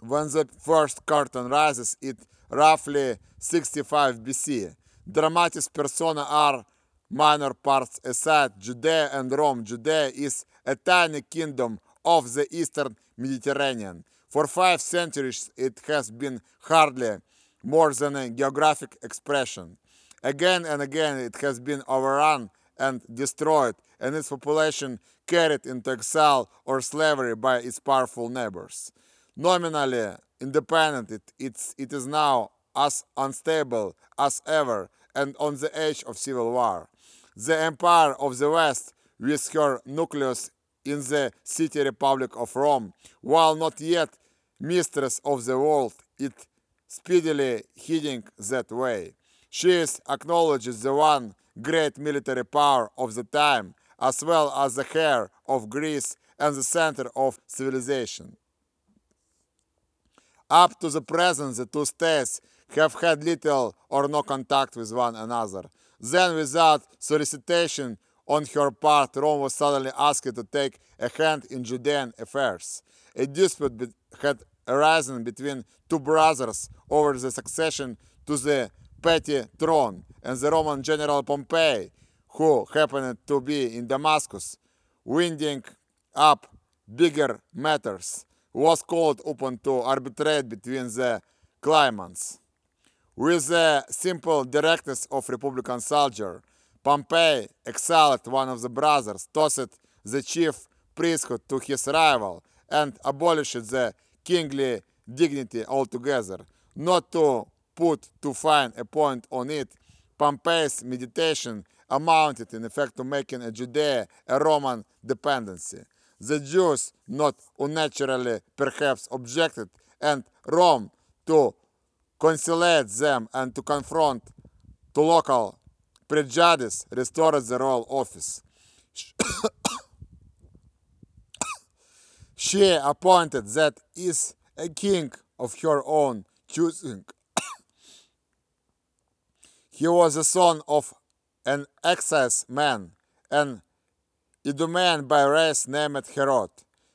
when the first curtain rises is roughly 65 BC. Dramatis persona are minor parts aside. Judea and Rome. Judea is a tiny kingdom of the eastern Mediterranean. For five centuries, it has been hardly more than a geographic expression. Again and again, it has been overrun and destroyed, and its population carried into exile or slavery by its powerful neighbors. Nominally independent, it, it's, it is now as unstable as ever and on the edge of civil war. The Empire of the West, with her nucleus in the city republic of Rome, while not yet mistress of the world, it speedily heading that way. She is acknowledged the one great military power of the time, as well as the heir of Greece and the center of civilization. Up to the present, the two states have had little or no contact with one another. Then, without solicitation on her part, Rome was suddenly asked to take a hand in Judean affairs. A dispute had arisen between two brothers over the succession to the petty throne, and the Roman general Pompey, who happened to be in Damascus, winding up bigger matters, was called upon to arbitrate between the claimants. With the simple directness of Republican soldier, Pompey exiled one of the brothers, tossed the chief priesthood to his rival, and abolished the kingly dignity altogether. Not to put too fine a point on it, Pompey's meditation amounted in effect to making a Judea a Roman dependency. The Jews, not unnaturally perhaps, objected, and Rome, to conciliate them and to confront to local prejudice, restored the royal office. she appointed that is a king of her own choosing. he was the son of an excise man, an Idumean by race named Herod.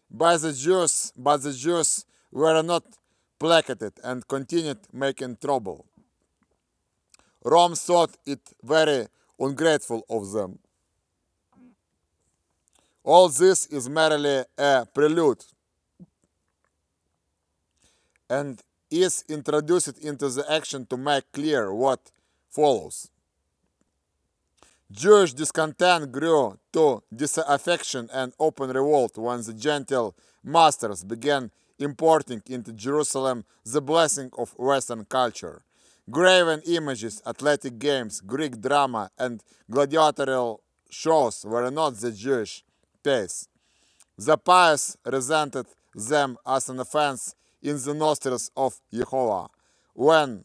By the Jews, but the Jews were not placated and continued making trouble. Rome thought it very ungrateful of them. All this is merely a prelude and is introduced into the action to make clear what follows. Jewish discontent grew to disaffection and open revolt when the Gentile masters began importing into Jerusalem the blessing of Western culture. Graven images, athletic games, Greek drama, and gladiatorial shows were not the Jewish taste. The pious resented them as an offense in the nostrils of Jehovah. When,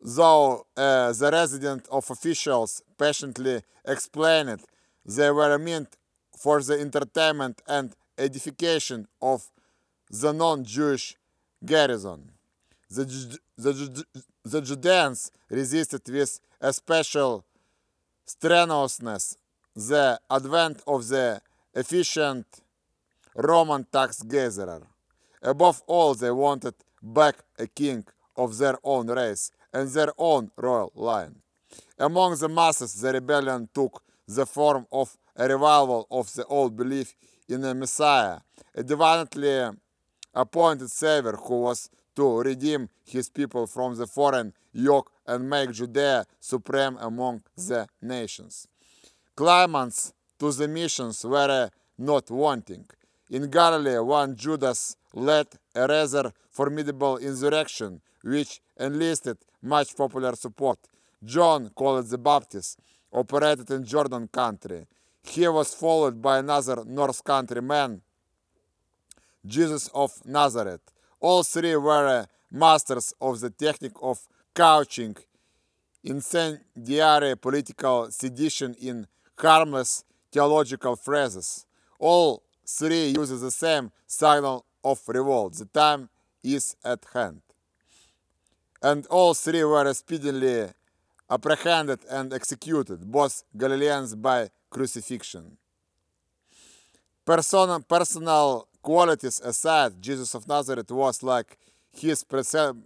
though uh, the resident of officials patiently explained they were meant for the entertainment and edification of the non-Jewish garrison. The, the, the Judeans resisted with a special strenuousness the advent of the efficient Roman tax gatherer. Above all, they wanted back a king of their own race and their own royal line. Among the masses, the rebellion took the form of a revival of the old belief in a Messiah, a divinely appointed Savior who was to redeem his people from the foreign yoke and make Judea supreme among the nations. Claimants to the missions were not wanting. In Galilee, one Judas led a rather formidable insurrection which enlisted much popular support. John, called the Baptist, operated in Jordan country. He was followed by another North country man, Jesus of Nazareth. All three were uh, masters of the technique of couching incendiary political sedition in harmless theological phrases. All three use the same signal of revolt. The time is at hand. And all three were speedily apprehended and executed, both Galileans by crucifixion. Person, personal qualities aside, Jesus of Nazareth was, like his predecessors,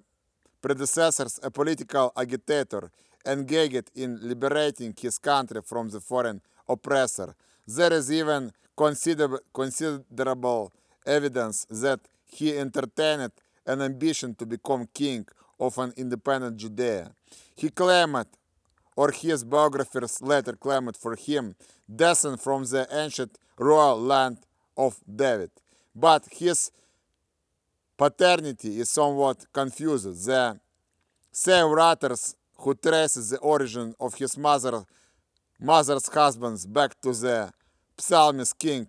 a political agitator engaged in liberating his country from the foreign oppressor. There is even consider- considerable evidence that he entertained an ambition to become king of an independent Judea. He claimed, or his biographers later claimed for him, descent from the ancient royal land of David. But his paternity is somewhat confused. The same writers who trace the origin of his mother, mother's husbands back to the psalmist king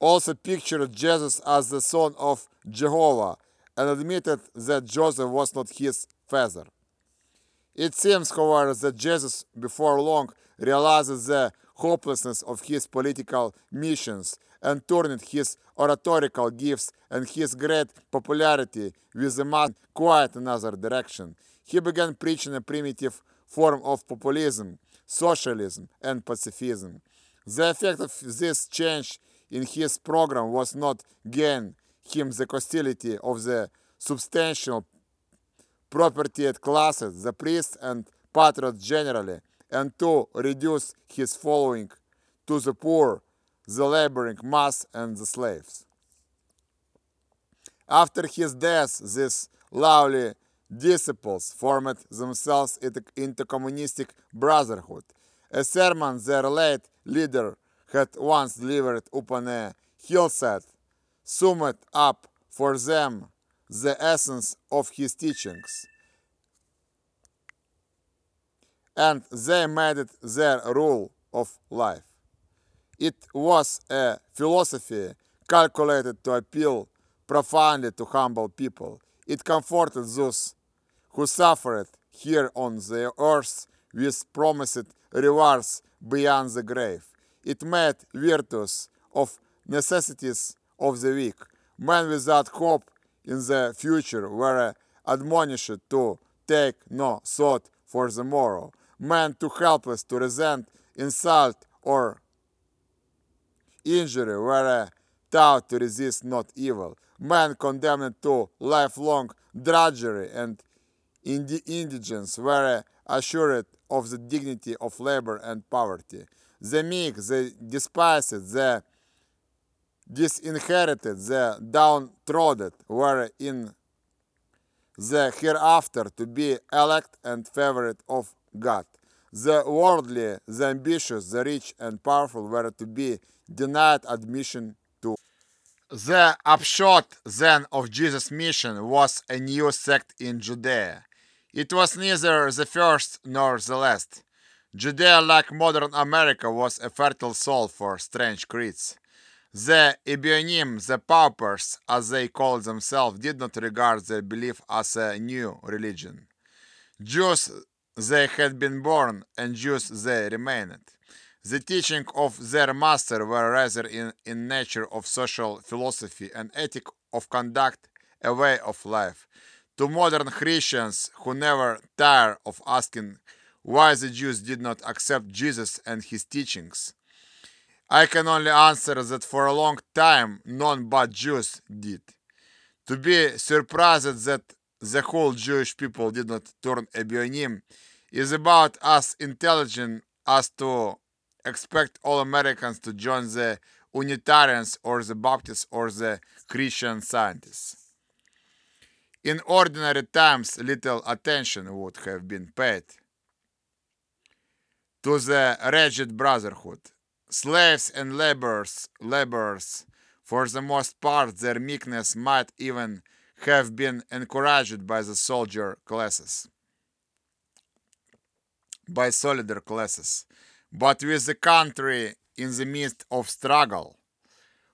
also pictured Jesus as the son of Jehovah and admitted that Joseph was not his father. It seems, however, that Jesus before long realized the hopelessness of his political missions and turned his oratorical gifts and his great popularity with the mass quite another direction. He began preaching a primitive form of populism, socialism, and pacifism. The effect of this change in his program was not gain him the hostility of the substantial propertied classes, the priests and patriots generally, and to reduce his following to the poor, the laboring mass, and the slaves. After his death, these lovely disciples formed themselves into communistic brotherhood. A sermon their late leader had once delivered upon a hillside summed up for them the essence of his teachings. And they made it their rule of life. It was a philosophy calculated to appeal profoundly to humble people. It comforted those who suffered here on the earth with promised rewards beyond the grave. It made virtues of necessities of the weak. Men without hope in the future were admonished to take no thought for the morrow. Men too helpless to resent insult or injury were taught to resist not evil. Men condemned to lifelong drudgery and indigence were assured of the dignity of labor and poverty. The meek, the despised, the disinherited, the downtrodden were in the hereafter to be elect and favorite of God. The worldly, the ambitious, the rich and powerful were to be denied admission to. The upshot then of Jesus' mission was a new sect in Judea. It was neither the first nor the last. Judea, like modern America, was a fertile soil for strange creeds. The Ebionim, the paupers, as they called themselves, did not regard their belief as a new religion. Jews they had been born, and Jews they remained. The teaching of their master were rather in, in nature of social philosophy and ethic of conduct, a way of life. To modern Christians who never tire of asking why the Jews did not accept Jesus and his teachings, I can only answer that for a long time none but Jews did. To be surprised that the whole Jewish people did not turn Ebionim is about as intelligent as to expect all Americans to join the Unitarians or the Baptists or the Christian Scientists. In ordinary times, little attention would have been paid to the wretched brotherhood. Slaves and laborers, laborers, for the most part, their meekness might even have been encouraged by the soldier classes, by soldier classes. But with the country in the midst of struggle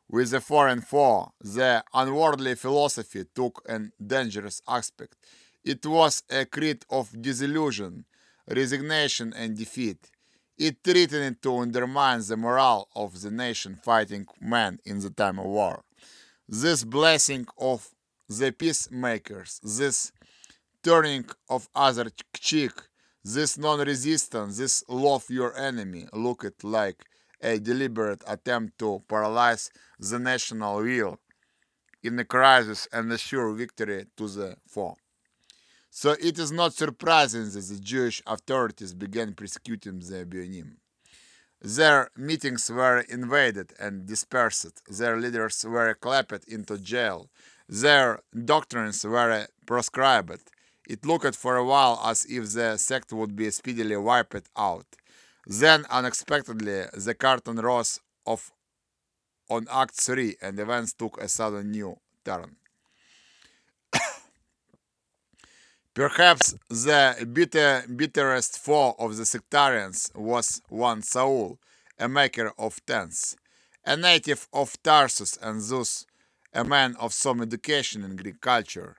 with the foreign foe, the unworldly philosophy took a dangerous aspect. It was a creed of disillusion, resignation, and defeat. It threatened to undermine the morale of the nation fighting men in the time of war. This blessing of the peacemakers, this turning of other cheek, this non-resistance, this love your enemy, looked like a deliberate attempt to paralyze the national will in a crisis and assure victory to the foe. So it is not surprising that the Jewish authorities began persecuting the Ebionim. Their meetings were invaded and dispersed. Their leaders were clapped into jail. Their doctrines were proscribed. It looked for a while as if the sect would be speedily wiped out. Then, unexpectedly, the curtain rose off on Act 3 and events took a sudden new turn. Perhaps the bitter, bitterest foe of the sectarians was one Saul, a maker of tents, a native of Tarsus and thus a man of some education in Greek culture.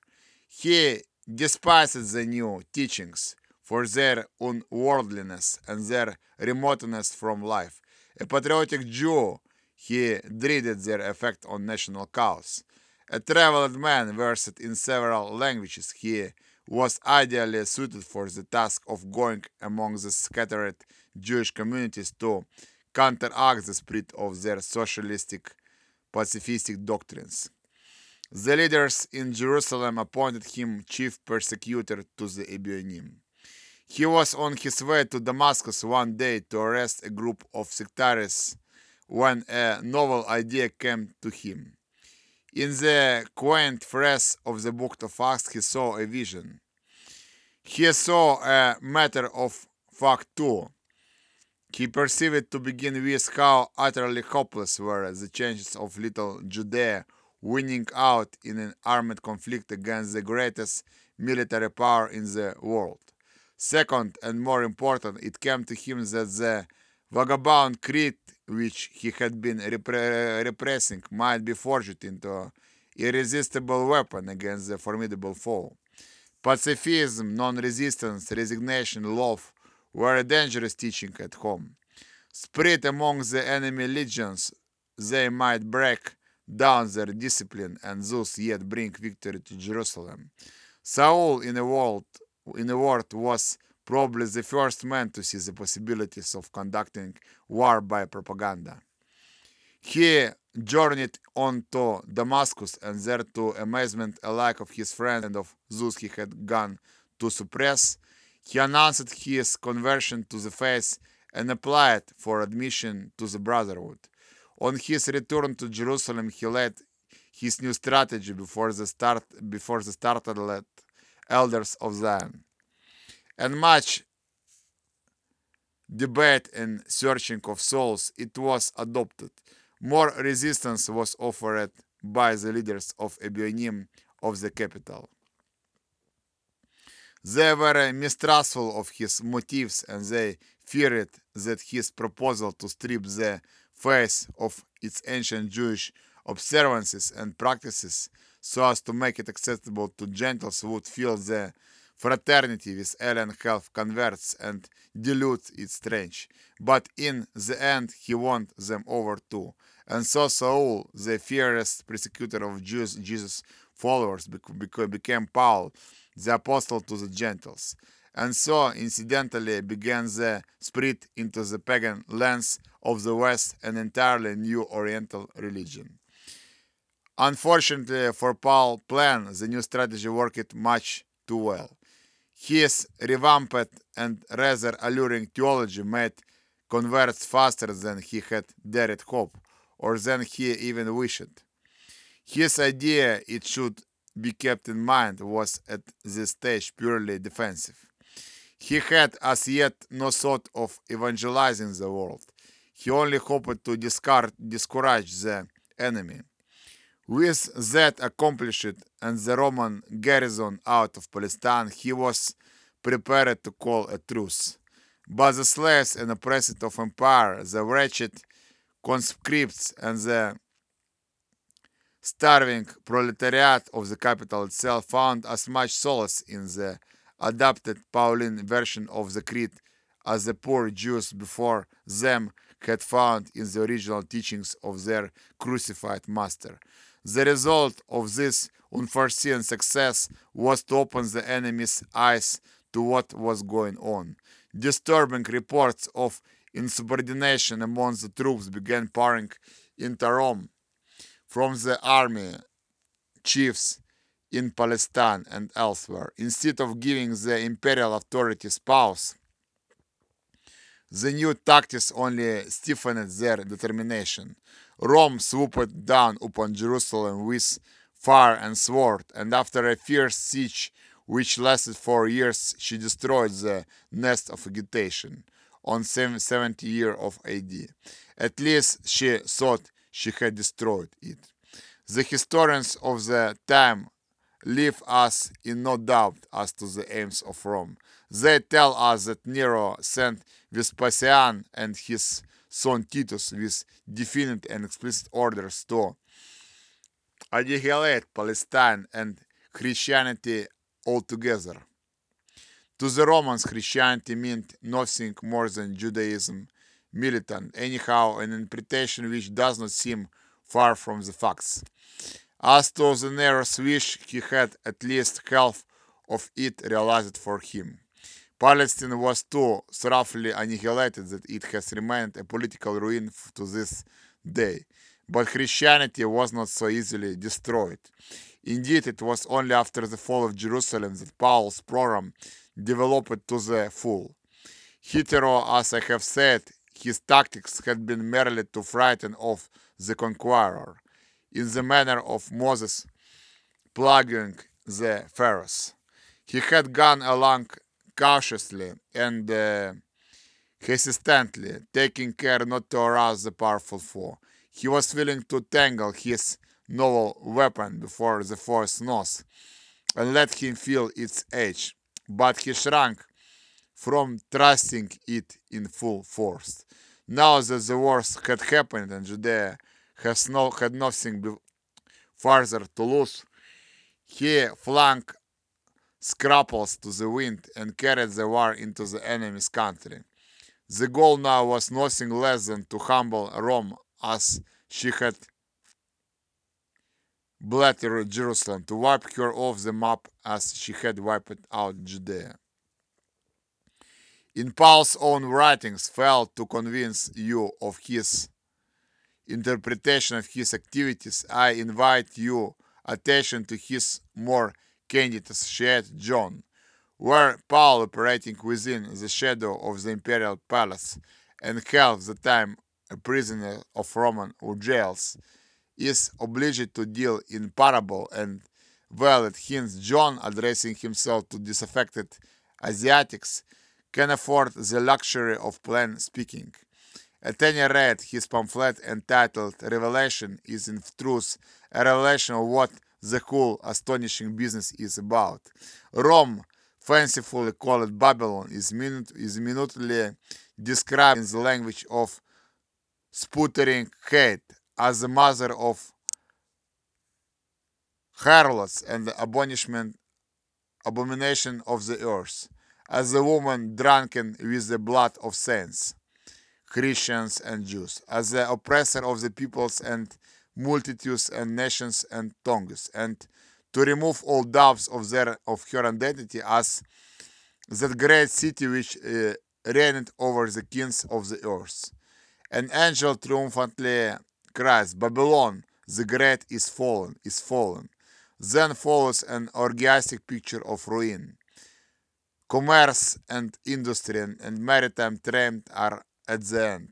He despised the new teachings for their unworldliness and their remoteness from life. A patriotic Jew, he dreaded their effect on national cause. A traveled man versed in several languages, he was ideally suited for the task of going among the scattered Jewish communities to counteract the spread of their socialistic, pacifistic doctrines. The leaders in Jerusalem appointed him chief persecutor to the Ebionim. He was on his way to Damascus one day to arrest a group of sectaries when a novel idea came to him. In the quaint phrase of the book of Acts, he saw a vision. He saw a matter of fact too. He perceived to begin with how utterly hopeless were the chances of little Judea winning out in an armed conflict against the greatest military power in the world. Second, and more important, it came to him that the vagabond creed which he had been repre- repressing might be forged into an irresistible weapon against the formidable foe. Pacifism, non-resistance, resignation, love were a dangerous teaching at home. Spread among the enemy legions, they might break down their discipline and thus yet bring victory to Jerusalem. Saul, in a world, in a word, was probably the first man to see the possibilities of conducting war by propaganda. He journeyed on to Damascus and there to amazement alike of his friends and of those he had gone to suppress. He announced his conversion to the faith and applied for admission to the brotherhood. On his return to Jerusalem, he led his new strategy before the start before the startled elders of Zion. And much debate and searching of souls, it was adopted. More resistance was offered by the leaders of Ebionim of the capital. They were mistrustful of his motives and they feared that his proposal to strip the faith of its ancient Jewish observances and practices so as to make it acceptable to Gentiles would fill the fraternity with alien half converts and dilutes its strength. But in the end, he won them over too. And so Saul, the fiercest persecutor of Jews, Jesus' followers, became Paul, the apostle to the Gentiles. And so, incidentally, began the spread into the pagan lands of the West an entirely new Oriental religion. Unfortunately for Paul's plan, the new strategy worked much too well. His revamped and rather alluring theology made converts faster than he had dared hope, or than he even wished. His idea, it should be kept in mind, was at this stage purely defensive. He had as yet no thought of evangelizing the world. He only hoped to discard, discourage the enemy. With that accomplished and the Roman garrison out of Palestine, he was prepared to call a truce. But the slaves and oppressed of empire, the wretched conscripts, and the starving proletariat of the capital itself found as much solace in the adapted Pauline version of the creed as the poor Jews before them had found in the original teachings of their crucified master. The result of this unforeseen success was to open the enemy's eyes to what was going on. Disturbing reports of insubordination among the troops began pouring into Rome from the army chiefs in Palestine and elsewhere. Instead of giving the imperial authorities pause, the new tactics only stiffened their determination. Rome swooped down upon Jerusalem with fire and sword, and after a fierce siege which lasted four years, she destroyed the nest of agitation on 70 year of AD. At least she thought she had destroyed it. The historians of the time leave us in no doubt as to the aims of Rome. They tell us that Nero sent Vespasian and his son Titus with definite and explicit orders to annihilate Palestine and Christianity altogether. To the Romans, Christianity meant nothing more than Judaism, militant, anyhow, an interpretation which does not seem far from the facts. As to the Nero's wish, he had at least half of it realized for him. Palestine was too thoroughly annihilated that it has remained a political ruin to this day. But Christianity was not so easily destroyed. Indeed, it was only after the fall of Jerusalem that Paul's program developed to the full. Hitherto, as I have said, his tactics had been merely to frighten off the conqueror, in the manner of Moses plaguing the Pharaohs. He had gone along cautiously and uh, hesitantly, taking care not to arouse the powerful foe. He was willing to tangle his novel weapon before the foe's nose and let him feel its edge, but he shrank from trusting it in full force. Now that the worst had happened and Judea has no, had nothing further to lose, he flung scruples to the wind and carried the war into the enemy's country. The goal now was nothing less than to humble Rome as she had blattered Jerusalem, to wipe her off the map as she had wiped out Judea. In Paul's own writings failed to convince you of his interpretation of his activities, I invite you attention to his more candid associate John, where Paul, operating within the shadow of the imperial palace and half the time a prisoner of Roman or jails, is obliged to deal in parable and veiled hints. John, addressing himself to disaffected Asiatics, can afford the luxury of plain speaking. At any rate, his pamphlet entitled Revelation is in truth a revelation of what the whole astonishing business is about. Rome, fancifully called Babylon, is, minute, is minutely described in the language of sputtering hate as the mother of harlots and the abomination, abomination of the earth, as a woman drunken with the blood of saints. Christians and Jews, as the oppressor of the peoples and multitudes and nations and tongues, and to remove all doubts of their of her identity as that great city which uh, reigned over the kings of the earth. An angel triumphantly cries, Babylon, the great is fallen, is fallen. Then follows an orgiastic picture of ruin. Commerce and industry and maritime trade are at the end.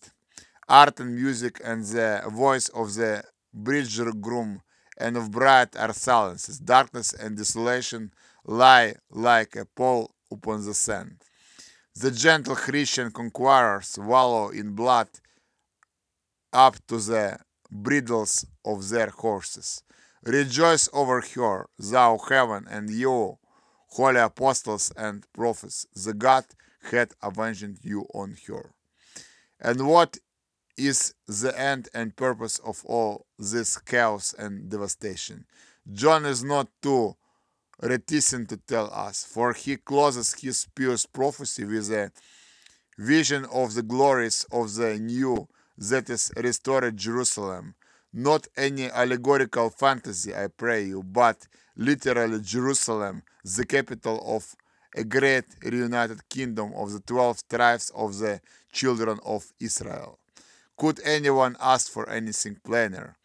Art and music and the voice of the bridegroom and of bride are silences. Darkness and desolation lie like a pall upon the sand. The gentle Christian conquerors wallow in blood up to the bridles of their horses. Rejoice over her, thou heaven, and you, holy apostles and prophets. The God had avenged you on her. And what is the end and purpose of all this chaos and devastation? John is not too reticent to tell us, for he closes his pious prophecy with a vision of the glories of the new that is restored Jerusalem. Not any allegorical fantasy, I pray you, but literally Jerusalem, the capital of a great reunited kingdom of the twelve tribes of the children of Israel. Could anyone ask for anything plainer?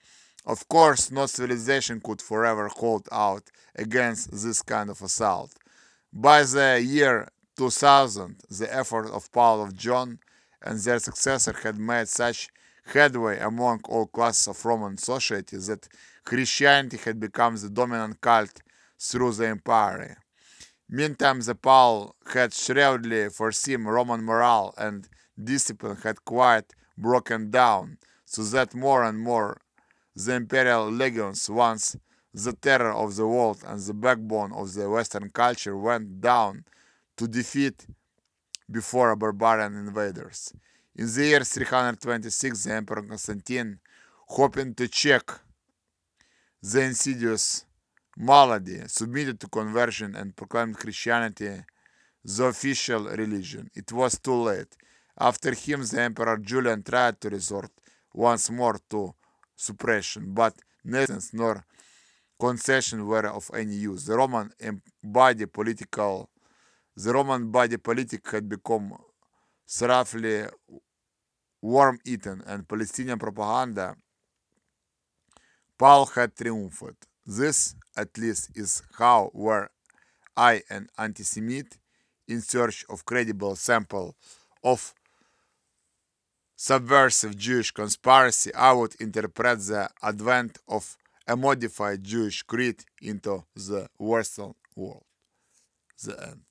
Of course, no civilization could forever hold out against this kind of assault. By the year 2000, the effort of Paul of John and their successor had made such headway among all classes of Roman society that Christianity had become the dominant cult through the empire. Meantime, the Paul had shrewdly foreseen Roman morale and discipline had quite broken down, so that more and more the imperial legions, once the terror of the world and the backbone of the Western culture, went down to defeat before barbarian invaders. In the year 326, the Emperor Constantine, hoping to check the insidious malady, submitted to conversion and proclaimed Christianity the official religion. It was too late. After him, the Emperor Julian tried to resort once more to suppression, but neither nor concession were of any use. The Roman body political, the Roman body politic had become thoroughly worm-eaten, and Palestinian propaganda, Paul had triumphed. This, at least, is how were I, an anti-Semite, in search of credible sample of subversive Jewish conspiracy, I would interpret the advent of a modified Jewish creed into the Western world. The end.